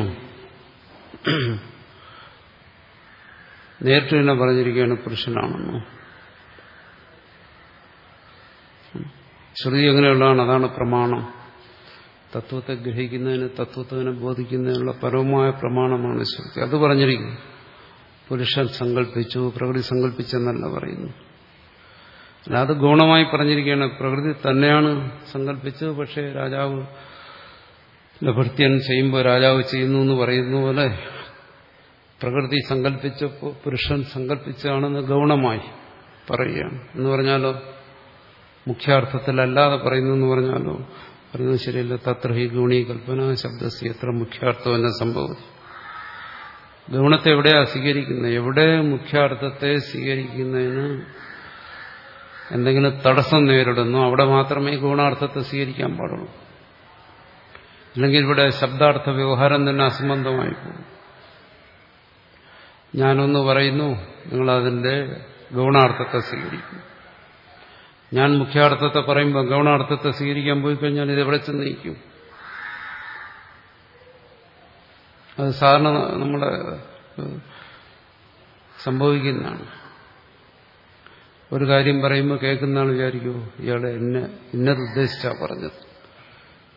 നേരിട്ട് തന്നെ പറഞ്ഞിരിക്കുകയാണ് പുരുഷനാണെന്ന്. ശ്രുതി എങ്ങനെയുള്ളതാണ്? അതാണ് പ്രമാണം. തത്വത്തെ ഗ്രഹിക്കുന്നതിന് തത്വത്തിനെ ബോധിക്കുന്നതിനുള്ള പരമമായ പ്രമാണമാണ് ശ്രുതി. അത് പറഞ്ഞിരിക്കുന്നു. പുരുഷൻ സങ്കല്പിച്ചു പ്രകൃതി സങ്കല്പിച്ചെന്നല്ല പറയുന്നു. അല്ല അത് ഗുണമായി പറഞ്ഞിരിക്കുകയാണ് പ്രകൃതി തന്നെയാണ് സങ്കല്പിച്ചത് പക്ഷേ രാജാവ് ഭൃത്യൻ ചെയ്യുമ്പോൾ രാജാവ് ചെയ്യുന്നു എന്ന് പറയുന്ന പോലെ പ്രകൃതി സങ്കല്പിച്ചപ്പോൾ പുരുഷൻ സങ്കല്പിച്ചാണെന്ന് ഗൗണമായി പറയുകയാണ് എന്ന് പറഞ്ഞാലോ? മുഖ്യാർത്ഥത്തിലല്ലാതെ പറയുന്നു എന്ന് പറഞ്ഞാലോ? പറയുന്നത് ശരിയല്ല. തത്ര ഹി ഗുണീ കൽപ്പന ശബ്ദസി എത്ര മുഖ്യാർത്ഥം എന്ന സംഭവം. ഗുണത്തെ എവിടെയാ സ്വീകരിക്കുന്നത്? എവിടെ മുഖ്യാർത്ഥത്തെ സ്വീകരിക്കുന്നതിന് എന്തെങ്കിലും തടസ്സം നേരിടുന്നു? അവിടെ മാത്രമേ ഗുണാർത്ഥത്തെ സ്വീകരിക്കാൻ പാടുള്ളൂ. അല്ലെങ്കിൽ ഇവിടെ ശബ്ദാർത്ഥ വ്യവഹാരം തന്നെ അസംബന്ധമായി പോകും. ഞാനൊന്ന് പറയുന്നു നിങ്ങളതിന്റെ ഗൗണാർത്ഥത്തെ സ്വീകരിക്കും. ഞാൻ മുഖ്യാർത്ഥത്തെ പറയുമ്പോൾ ഗൗണാർത്ഥത്തെ സ്വീകരിക്കാൻ പോയി കഴിഞ്ഞാൽ ഇത് എവിടെ ചെന്നിരിക്കും അത് സാധാരണ നമ്മുടെ സംഭവിക്കുന്നതാണ്. ഒരു കാര്യം പറയുമ്പോൾ കേൾക്കുന്നതാണ് വിചാരിക്കുമോ ഇയാളെ എന്നെ ഇന്നത് ഉദ്ദേശിച്ചാ പറഞ്ഞത്.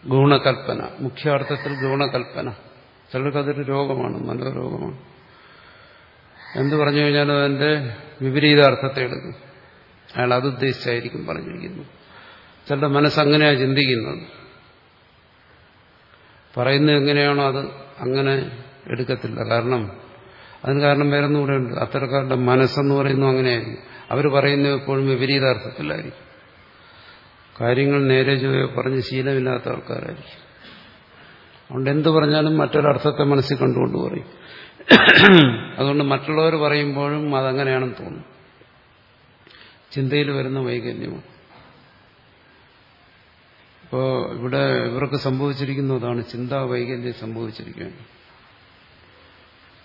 ഗുണകൽപ്പന മുഖ്യാർത്ഥത്തിൽ ഗുണകൽപ്പന. ചിലർക്കതൊരു രോഗമാണ് മനോരോഗമാണ് എന്ത് പറഞ്ഞു കഴിഞ്ഞാൽ അതിന്റെ വിപരീതാർത്ഥത്തെ എടുക്കും. അയാൾ അത് ഉദ്ദേശിച്ചായിരിക്കും പറഞ്ഞിരിക്കുന്നു ചിലരുടെ മനസ്സങ്ങനെയാണ് ചിന്തിക്കുന്നത്. പറയുന്നത് എങ്ങനെയാണോ അത് അങ്ങനെ എടുക്കത്തില്ല. കാരണം അതിന് കാരണം വേറൊന്നും കൂടെ ഉണ്ട്. അത്തരക്കാരുടെ മനസ്സെന്ന് പറയുന്നു അങ്ങനെയായിരിക്കും. അവർ പറയുന്നത് എപ്പോഴും വിപരീതാർത്ഥത്തിലായിരിക്കും കാര്യങ്ങൾ നേരെ ചൊവ്വേ പറഞ്ഞ് ശീലമില്ലാത്ത ആൾക്കാരായിരിക്കും. അതുകൊണ്ട് എന്ത് പറഞ്ഞാലും മറ്റൊരർത്ഥത്തെ മനസ്സിൽ കണ്ടുകൊണ്ട് പറയും. അതുകൊണ്ട് മറ്റുള്ളവർ പറയുമ്പോഴും അതങ്ങനെയാണെന്ന് തോന്നും. ചിന്തയിൽ വരുന്ന വൈകല്യമാണ്. ഇപ്പോൾ ഇവിടെ ഇവർക്ക് സംഭവിച്ചിരിക്കുന്നതാണ് ചിന്താ വൈകല്യം സംഭവിച്ചിരിക്കുകയാണ്.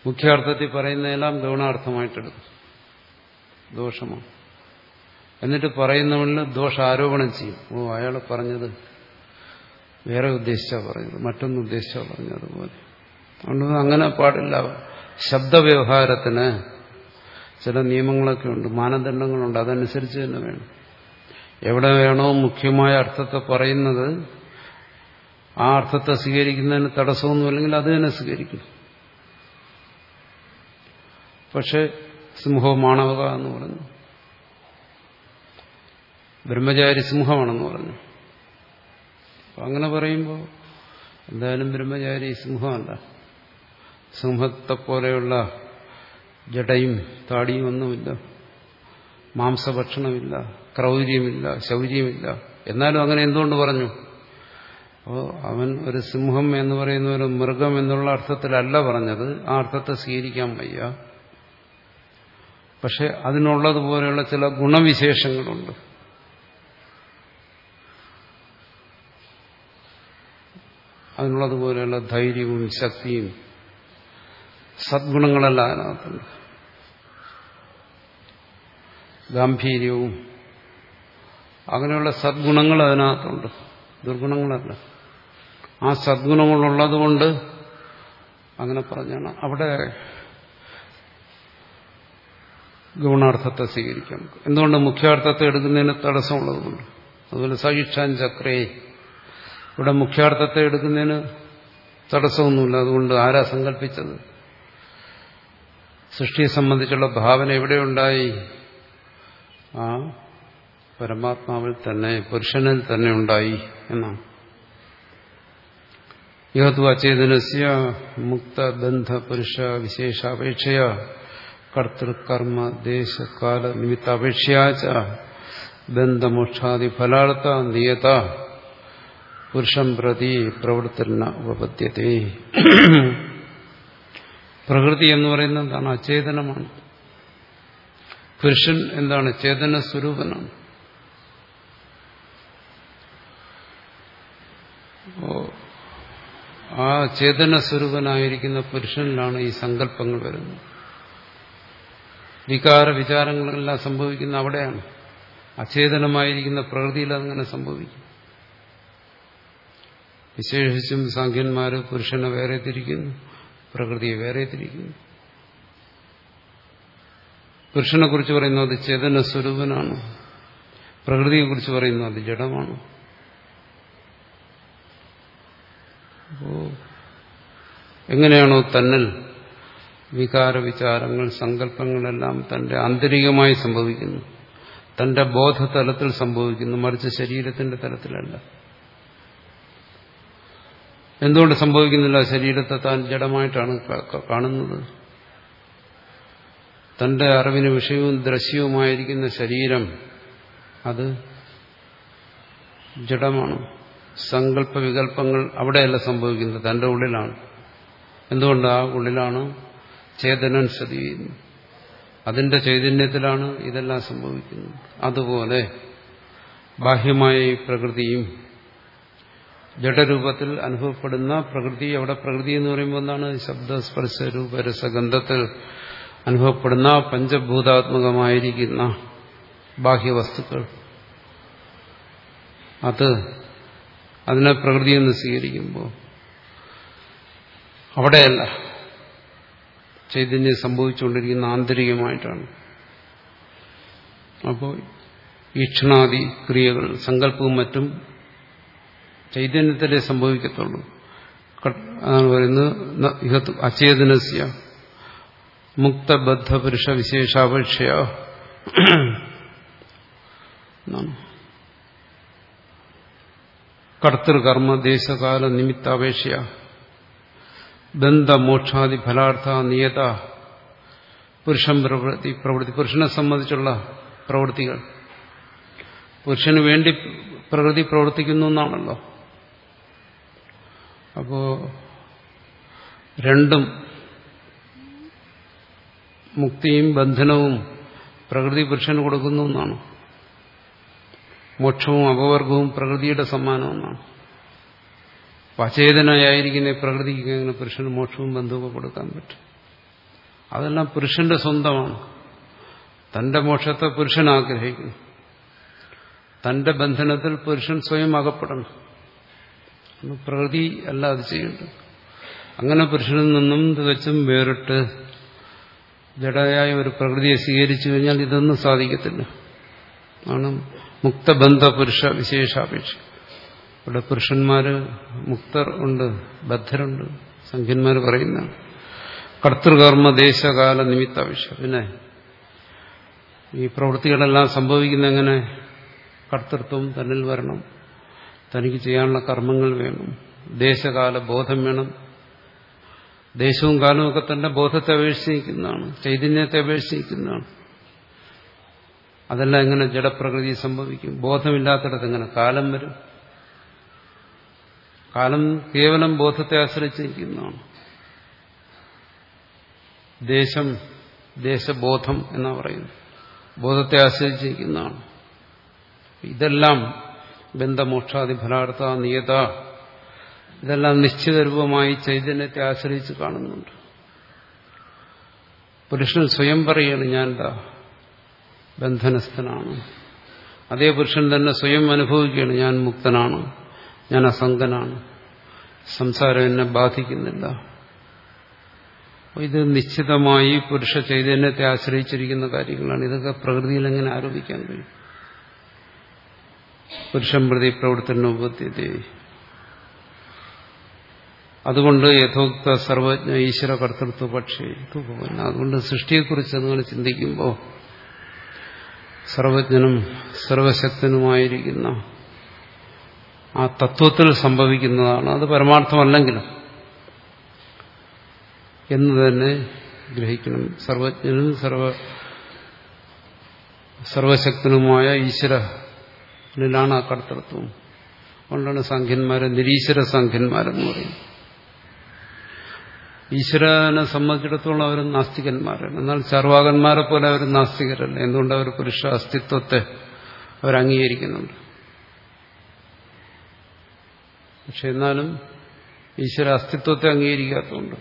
മുഖ്യാർത്ഥത്തിൽ പറയുന്നതെല്ലാം ഗൗണാർത്ഥമായിട്ടെടുക്കും. ദോഷമാണ്. എന്നിട്ട് പറയുന്നവന് ദോഷാരോപണം ചെയ്യും. ഓ അയാൾ പറഞ്ഞത് വേറെ ഉദ്ദേശിച്ചാ പറഞ്ഞത് മറ്റൊന്ന് ഉദ്ദേശിച്ചാ പറഞ്ഞതുപോലെ അതുകൊണ്ട് അങ്ങനെ പാടില്ല. ശബ്ദവ്യവഹാരത്തിന് ചില നിയമങ്ങളൊക്കെ ഉണ്ട്. മാനദണ്ഡങ്ങളുണ്ട്. അതനുസരിച്ച് തന്നെ വേണം. എവിടെ വേണോ മുഖ്യമായ അർത്ഥത്തെ പറയുന്നത് ആ അർത്ഥത്തെ സ്വീകരിക്കുന്നതിന് തടസ്സമൊന്നുമില്ലെങ്കിൽ അത് തന്നെ സ്വീകരിക്കും. പക്ഷെ സിംഹോ മാണവക എന്ന് പറഞ്ഞു ബ്രഹ്മചാരി സിംഹമാണെന്ന് പറഞ്ഞു. അങ്ങനെ പറയുമ്പോൾ എന്തായാലും ബ്രഹ്മചാരി സിംഹമല്ല. സിംഹത്തെ പോലെയുള്ള ജടയും താടിയും ഒന്നുമില്ല. മാംസഭക്ഷണമില്ല ക്രൗര്യമില്ല ശൗര്യമില്ല. എന്നാലും അങ്ങനെ എന്തുകൊണ്ട് പറഞ്ഞു? അപ്പോൾ അവൻ ഒരു സിംഹം എന്ന് പറയുന്ന ഒരു മൃഗം എന്നുള്ള അർത്ഥത്തിലല്ല പറഞ്ഞത്. ആ അർത്ഥത്തെ സ്വീകരിക്കാൻ വയ്യ. പക്ഷെ അതിനുള്ളതുപോലെയുള്ള ചില ഗുണവിശേഷങ്ങളുണ്ട്. അതിനുള്ളതുപോലെയുള്ള ധൈര്യവും ശക്തിയും സദ്ഗുണങ്ങളെല്ലാം അതിനകത്തുണ്ട് ഗാംഭീര്യവും അങ്ങനെയുള്ള സദ്ഗുണങ്ങൾ അതിനകത്തുണ്ട്. ദുർഗുണങ്ങളല്ല. ആ സദ്ഗുണങ്ങളുള്ളതുകൊണ്ട് അങ്ങനെ പറഞ്ഞാണ് അവിടെ ഗുണാർത്ഥത്തെ സ്വീകരിക്കാം. എന്തുകൊണ്ട് മുഖ്യാർത്ഥത്തെ എടുക്കുന്നതിന് തടസ്സമുള്ളതുകൊണ്ട്? അതുപോലെ സഹിഷ്ഠാൻ ചക്രേ ഇവിടെ മുഖ്യാർത്ഥത്തെ എടുക്കുന്നതിന് തടസ്സമൊന്നുമില്ല. അതുകൊണ്ട് ആരാ സങ്കല്പിച്ചത്? സൃഷ്ടിയെ സംബന്ധിച്ചുള്ള ഭാവന എവിടെയുണ്ടായി? ആ പരമാത്മാവിൽ തന്നെ പുരുഷനിൽ തന്നെ ഉണ്ടായി എന്നാണ്. യഹത്വ ചേതനസ്യ മുക്തബന്ധ പുരുഷ വിശേഷാപേക്ഷയ കർത്തൃകർമ്മ ദേശകാല നിമിത്താപേക്ഷയാച്ച ബന്ധമോക്ഷാദി ഫലാർത്ഥ നിയത. പുരുഷം പ്രതി പ്രവർത്തന ഉപപദ്ധ്യത്തെ പ്രകൃതി എന്ന് പറയുന്നത് എന്താണ്? അചേതനമാണ്. പുരുഷൻ എന്താണ്? ചേതന സ്വരൂപനാണ്. ആ ചേതന സ്വരൂപനായിരിക്കുന്ന പുരുഷനിലാണ് ഈ സങ്കല്പങ്ങൾ വരുന്നത്. വികാര വിചാരങ്ങളെല്ലാം സംഭവിക്കുന്ന അവിടെയാണ്. അചേതനമായിരിക്കുന്ന പ്രകൃതിയിൽ അതങ്ങനെ സംഭവിക്കും. വിശേഷിച്ചും സാഖ്യന്മാര് പുരുഷനെ വേറെ തിരിക്കുന്നു പ്രകൃതിയെ വേറെ തിരിക്കുന്നു. പുരുഷനെ കുറിച്ച് പറയുന്നത് ചേതന സ്വരൂപനാണ്. പ്രകൃതിയെ കുറിച്ച് പറയുന്നത് ജഡമാണ്. എങ്ങനെയാണോ തന്നിൽ വികാര വിചാരങ്ങൾ സങ്കല്പങ്ങളെല്ലാം തന്റെ ആന്തരികമായി സംഭവിക്കുന്നു. തന്റെ ബോധതലത്തിൽ സംഭവിക്കുന്നു മറിച്ച് ശരീരത്തിന്റെ തലത്തിലല്ല. എന്തുകൊണ്ട് സംഭവിക്കുന്നില്ല? ശരീരത്തെ താൻ ജഡമായിട്ടാണ് കാണുന്നത്. തന്റെ അറിവിന് വിഷയവും ദൃശ്യവുമായിരിക്കുന്ന ശരീരം അത് ജഡമാണ്. സങ്കല്പ വികല്പങ്ങൾ അവിടെയല്ല സംഭവിക്കുന്നത് തന്റെ ഉള്ളിലാണ്. എന്തുകൊണ്ട് ആ ഉള്ളിലാണ് ചേതനൻ സ്ഥിതി ചെയ്യുന്നത്? അതിന്റെ ചൈതന്യത്തിലാണ് ഇതെല്ലാം സംഭവിക്കുന്നത്. അതുപോലെ ബാഹ്യമായ പ്രകൃതിയും ജഡരൂപത്തിൽ അനുഭവപ്പെടുന്ന പ്രകൃതി അവിടെ പ്രകൃതി എന്ന് പറയുമ്പോൾ എന്താണ്? ശബ്ദ സ്പർശ രൂപരസഗന്ധത്തിൽ അനുഭവപ്പെടുന്ന പഞ്ചഭൂതാത്മകമായിരിക്കുന്ന ബാഹ്യവസ്തുക്കൾ. അത് അതിനെ പ്രകൃതി എന്ന് സ്വീകരിക്കുമ്പോൾ. അവിടെയല്ല ചൈതന്യം സംഭവിച്ചുകൊണ്ടിരിക്കുന്ന ആന്തരികമായിട്ടാണ്. അപ്പോൾ ഈക്ഷണാദി ക്രിയകൾ സങ്കല്പവും മറ്റും ചൈതന്യത്തിലേ സംഭവിക്കത്തുള്ളൂ. അതാണ് പറയുന്നത് അചേതനസ്യ. മുക്തബദ്ധ പുരുഷ വിശേഷാപേക്ഷയ കർത്തൃകർമ്മ ദേശകാല നിമിത്താപേക്ഷയ. ബന്ധമോക്ഷാദി ഫലാർത്ഥ നിയത. പുരുഷൻ പ്രവൃത്തി പ്രവൃത്തി പുരുഷനെ സംബന്ധിച്ചുള്ള പ്രവൃത്തികൾ. പുരുഷന് വേണ്ടി പ്രകൃതി പ്രവർത്തിക്കുന്നു എന്നാണല്ലോ. അപ്പോ രണ്ടും മുക്തിയും ബന്ധനവും പ്രകൃതി പുരുഷന് കൊടുക്കുന്നു എന്നാണ്. മോക്ഷവും അപവർഗവും പ്രകൃതിയുടെ സമ്മാനമെന്നാണ് അചേതനായിരിക്കുന്ന പ്രകൃതിക്ക് എങ്ങനെ പുരുഷന് മോക്ഷവും ബന്ധവും കൊടുക്കാൻ പറ്റും. അതെല്ലാം പുരുഷന്റെ സ്വന്തമാണ്. തന്റെ മോക്ഷത്തെ പുരുഷൻ ആഗ്രഹിക്കുന്നു. തന്റെ ബന്ധനത്തിൽ പുരുഷൻ സ്വയം അകപ്പെടണം. പ്രകൃതി അല്ല അത് ചെയ്യേണ്ടത്. അങ്ങനെ പുരുഷനിൽ നിന്നും തികച്ചും വേറിട്ട് ജഡയായ ഒരു പ്രകൃതിയെ സ്വീകരിച്ചു കഴിഞ്ഞാൽ ഇതൊന്നും സാധിക്കത്തില്ല. ആണ് മുക്തബന്ധ പുരുഷ വിശേഷാപേക്ഷ. ഇവിടെ പുരുഷന്മാര് മുക്തർ ഉണ്ട് ബദ്ധരുണ്ട് സംഖ്യന്മാർ പറയുന്ന കർത്തൃകർമ്മ ദേശകാല നിമിത്താപേക്ഷ. പിന്നെ ഈ പ്രവൃത്തികളെല്ലാം സംഭവിക്കുന്ന എങ്ങനെ? കർത്തൃത്വം തന്നിൽ വരണം. തനിക്ക് ചെയ്യാനുള്ള കർമ്മങ്ങൾ വേണം. ദേശകാല ബോധം വേണം. ദേശവും കാലവും ഒക്കെ തന്നെ ബോധത്തെ അപേക്ഷിക്കുന്നതാണ് ചൈതന്യത്തെ അപേക്ഷിക്കുന്നതാണ് അതെല്ലാം എങ്ങനെ ജഡപ്രകൃതി സംഭവിക്കും. ബോധമില്ലാത്തടത്ത് എങ്ങനെ കാലം വരും. കാലം കേവലം ബോധത്തെ ആശ്രയിച്ചിരിക്കുന്നതാണ്. ദേശം ദേശബോധം എന്നാ പറയുന്നത്. ബോധത്തെ ആശ്രയിച്ചിരിക്കുന്നതാണ്. ഇതെല്ലാം ബന്ധമോക്ഷാദി ഫലാർത്ഥ നിയത. ഇതെല്ലാം നിശ്ചിത രൂപമായി ചൈതന്യത്തെ ആശ്രയിച്ച് കാണുന്നുണ്ട്. പുരുഷൻ സ്വയം പറയുകയാണ് ഞാൻ ബന്ധനസ്ഥനാണ്. അതേ പുരുഷൻ തന്നെ സ്വയം അനുഭവിക്കുകയാണ് ഞാൻ മുക്തനാണ് ഞാൻ അസംഗനാണ്. സംസാരം എന്നെ ബാധിക്കുന്നില്ല. ഇത് നിശ്ചിതമായി പുരുഷ ചൈതന്യത്തെ ആശ്രയിച്ചിരിക്കുന്ന കാര്യങ്ങളാണ്. ഇതൊക്കെ പ്രകൃതിയിൽ എങ്ങനെ ആരോപിക്കാൻ കഴിയും? പുരുഷൻ പ്രതി പ്രവർത്തനോപത്യത്തെ അതുകൊണ്ട് യഥോക്ത സർവജ്ഞ ഈശ്വര കർത്തൃത്വ പക്ഷേ അതുകൊണ്ട് സൃഷ്ടിയെക്കുറിച്ച് നിങ്ങൾ ചിന്തിക്കുമ്പോൾ സർവജ്ഞനും സർവശക്തനുമായിരിക്കുന്ന ആ തത്വത്തിൽ സംഭവിക്കുന്നതാണ്. അത് പരമാർത്ഥമല്ലെങ്കിലും എന്ന് തന്നെ ഗ്രഹിക്കണം. സർവജ്ഞനും സർവ സർവശക്തനുമായ ഈശ്വരനിലാണ് ആ കർത്തൃത്വം. അതുകൊണ്ടാണ് സംഖ്യന്മാരെ നിരീശ്വര സംഖ്യന്മാരെന്ന് പറയുന്നത്. ഈശ്വരനെ സംബന്ധിച്ചിടത്തോളം അവർ നാസ്തികന്മാരാണ്. എന്നാൽ ചർവാകന്മാരെ പോലെ അവർ നാസ്തികരല്ല. എന്തുകൊണ്ട് അവർ പുരുഷ അസ്തിത്വത്തെ അവർ അംഗീകരിക്കുന്നുണ്ട്? പക്ഷെ എന്നാലും ഈശ്വര അസ്തിത്വത്തെ അംഗീകരിക്കാത്തതുകൊണ്ട്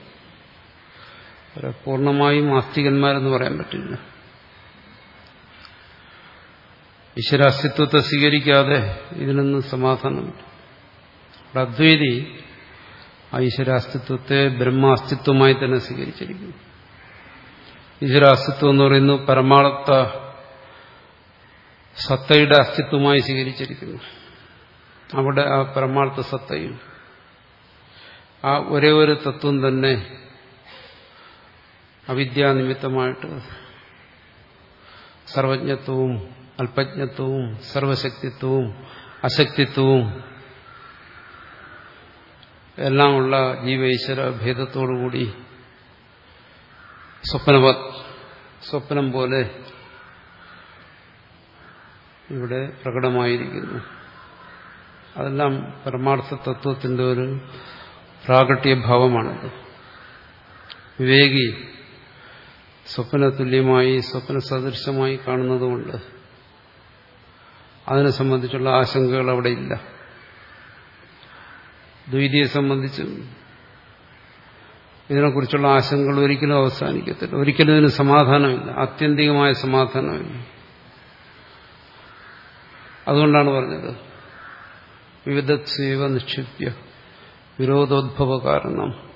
അവരെ പൂർണമായും ആസ്തികന്മാരെന്ന് പറയാൻ പറ്റില്ല. ഈശ്വര അസ്തിത്വത്തെ സ്വീകരിക്കാതെ ഇതിനൊന്നും സമാധാനമില്ല. അദ്വൈതി ആ ഈശ്വരാസ്തിത്വത്തെ ബ്രഹ്മാസ്തിത്വമായി തന്നെ സ്വീകരിച്ചിരിക്കുന്നു. ഈശ്വരാസ്തിത്വം എന്ന് പറയുന്നു പരമാർത്ഥ സത്തയുടെ അസ്തിത്വമായി സ്വീകരിച്ചിരിക്കുന്നു. അവിടെ ആ പരമാർത്ഥ സത്തയും ആ ഒരേ ഒരു തത്വം തന്നെ അവിദ്യാനിമിത്തമായിട്ട് സർവജ്ഞത്വവും അല്പജ്ഞത്വവും സർവശക്തിത്വവും അശക്തിത്വവും എല്ലാമുള്ള ജീവൈശ്വര ഭേദത്തോടുകൂടി സ്വപ്നവത് സ്വപ്നം പോലെ ഇവിടെ പ്രകടമായിരിക്കുന്നു. അതെല്ലാം പരമാർത്ഥ തത്വത്തിന്റെ ഒരു പ്രാകട്യഭാവമാണത് വിവേകി സ്വപ്നതുല്യമായി സ്വപ്ന സദൃശമായി കാണുന്നതുകൊണ്ട് അതിനെ സംബന്ധിച്ചുള്ള ആശങ്കകൾ അവിടെ ഇല്ല. ദ്വൈതിയെ സംബന്ധിച്ചും ഇതിനെക്കുറിച്ചുള്ള ആശങ്കകൾ ഒരിക്കലും അവസാനിക്കത്തില്ല. ഒരിക്കലും ഇതിന് സമാധാനമില്ല. ആത്യന്തികമായ സമാധാനമില്ല. അതുകൊണ്ടാണ് പറഞ്ഞത്. വിവിധസ്വ നിക്ഷിപ്യ വിരോധോദ്ഭവ കാരണം.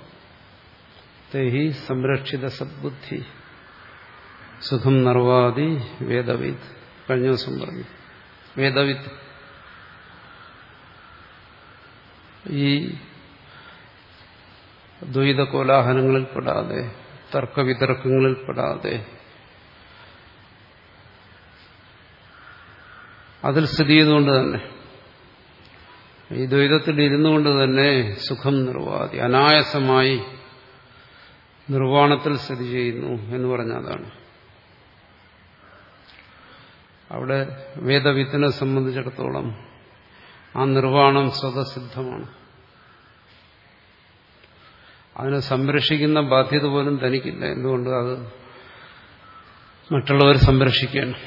തേഹി സംരക്ഷിത സദ്ബുദ്ധി. സുഖം നർവാദി വേദവിത് കഴിഞ്ഞ ദിവസം പറഞ്ഞു. വേദവിത്ത്. ഈ ദ്വൈത കോലാഹലങ്ങളിൽ പെടാതെ തർക്കവിതർക്കങ്ങളിൽ പെടാതെ അതിൽ സ്ഥിതി ചെയ്തുകൊണ്ട് തന്നെ ഈ ദ്വൈതത്തിൽ ഇരുന്നു കൊണ്ട് തന്നെ സുഖം നിർവാതി അനായാസമായി നിർവാണത്തിൽ സ്ഥിതി ചെയ്യുന്നു എന്ന് പറഞ്ഞതാണ് അവിടെ വേദവിത്തിനെ സംബന്ധിച്ചിടത്തോളം ആ നിർവാണം സ്വതസിദ്ധമാണ്. അതിനെ സംരക്ഷിക്കുന്ന ബാധ്യത പോലും തനിക്കില്ല. എന്തുകൊണ്ട് അത് മറ്റുള്ളവർ സംരക്ഷിക്കണം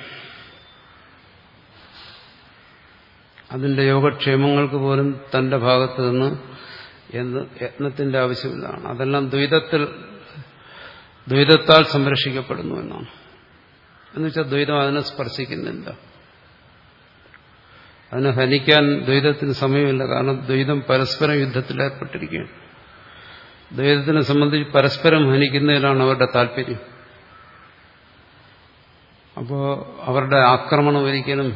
അതിന്റെ യോഗക്ഷേമങ്ങൾക്ക് പോലും തന്റെ ഭാഗത്ത് നിന്ന് യത്നത്തിന്റെ ആവശ്യമില്ലാണ് അതെല്ലാം ദ്വൈതത്തിൽ ദ്വൈതത്താൽ സംരക്ഷിക്കപ്പെടുന്നു എന്നാണ്. എന്നുവെച്ചാൽ ദ്വൈതം അതിനെ സ്പർശിക്കുന്നില്ല. അതിനെ ഹനിക്കാൻ ദ്വൈതത്തിന് സമയമില്ല. കാരണം ദ്വൈതം പരസ്പരം യുദ്ധത്തിൽ ഏർപ്പെട്ടിരിക്കുകയാണ് ദ്വൈതത്തിനെ സംബന്ധിച്ച് പരസ്പരം ഹനിക്കുന്നതിലാണ് അവരുടെ താല്പര്യം. അപ്പോൾ അവരുടെ ആക്രമണം ഒരിക്കലും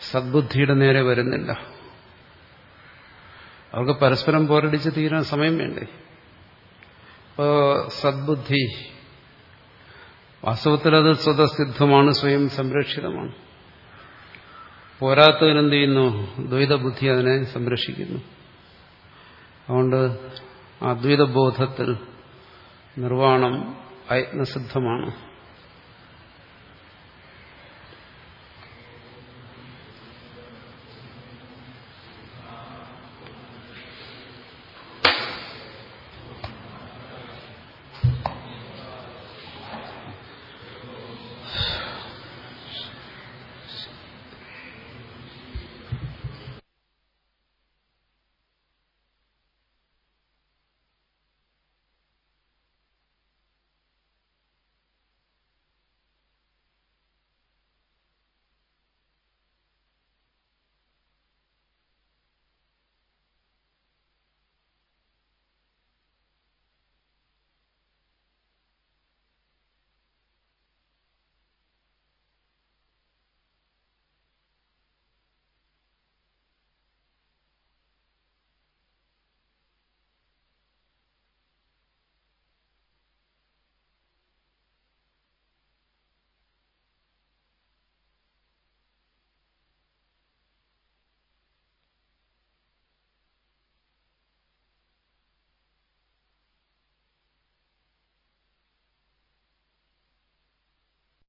സദ്ബുദ്ധിയുടെ നേരെ വരുന്നില്ല. അവർക്ക് പരസ്പരം പോരടിച്ച് തീരാൻ സമയം വേണ്ടേ? അപ്പോൾ സദ്ബുദ്ധി വാസ്തവത്തിൽ അത് സ്വതസിദ്ധമാണ് സ്വയം സംരക്ഷിതമാണ്. പോരാത്തതിനെന്ത് ചെയ്യുന്നു? ദ്വൈതബുദ്ധി അതിനെ സംരക്ഷിക്കുന്നു. അതുകൊണ്ട് അദ്വൈതബോധത്തിൽ നിർവാണം അയത്നസിദ്ധമാണ്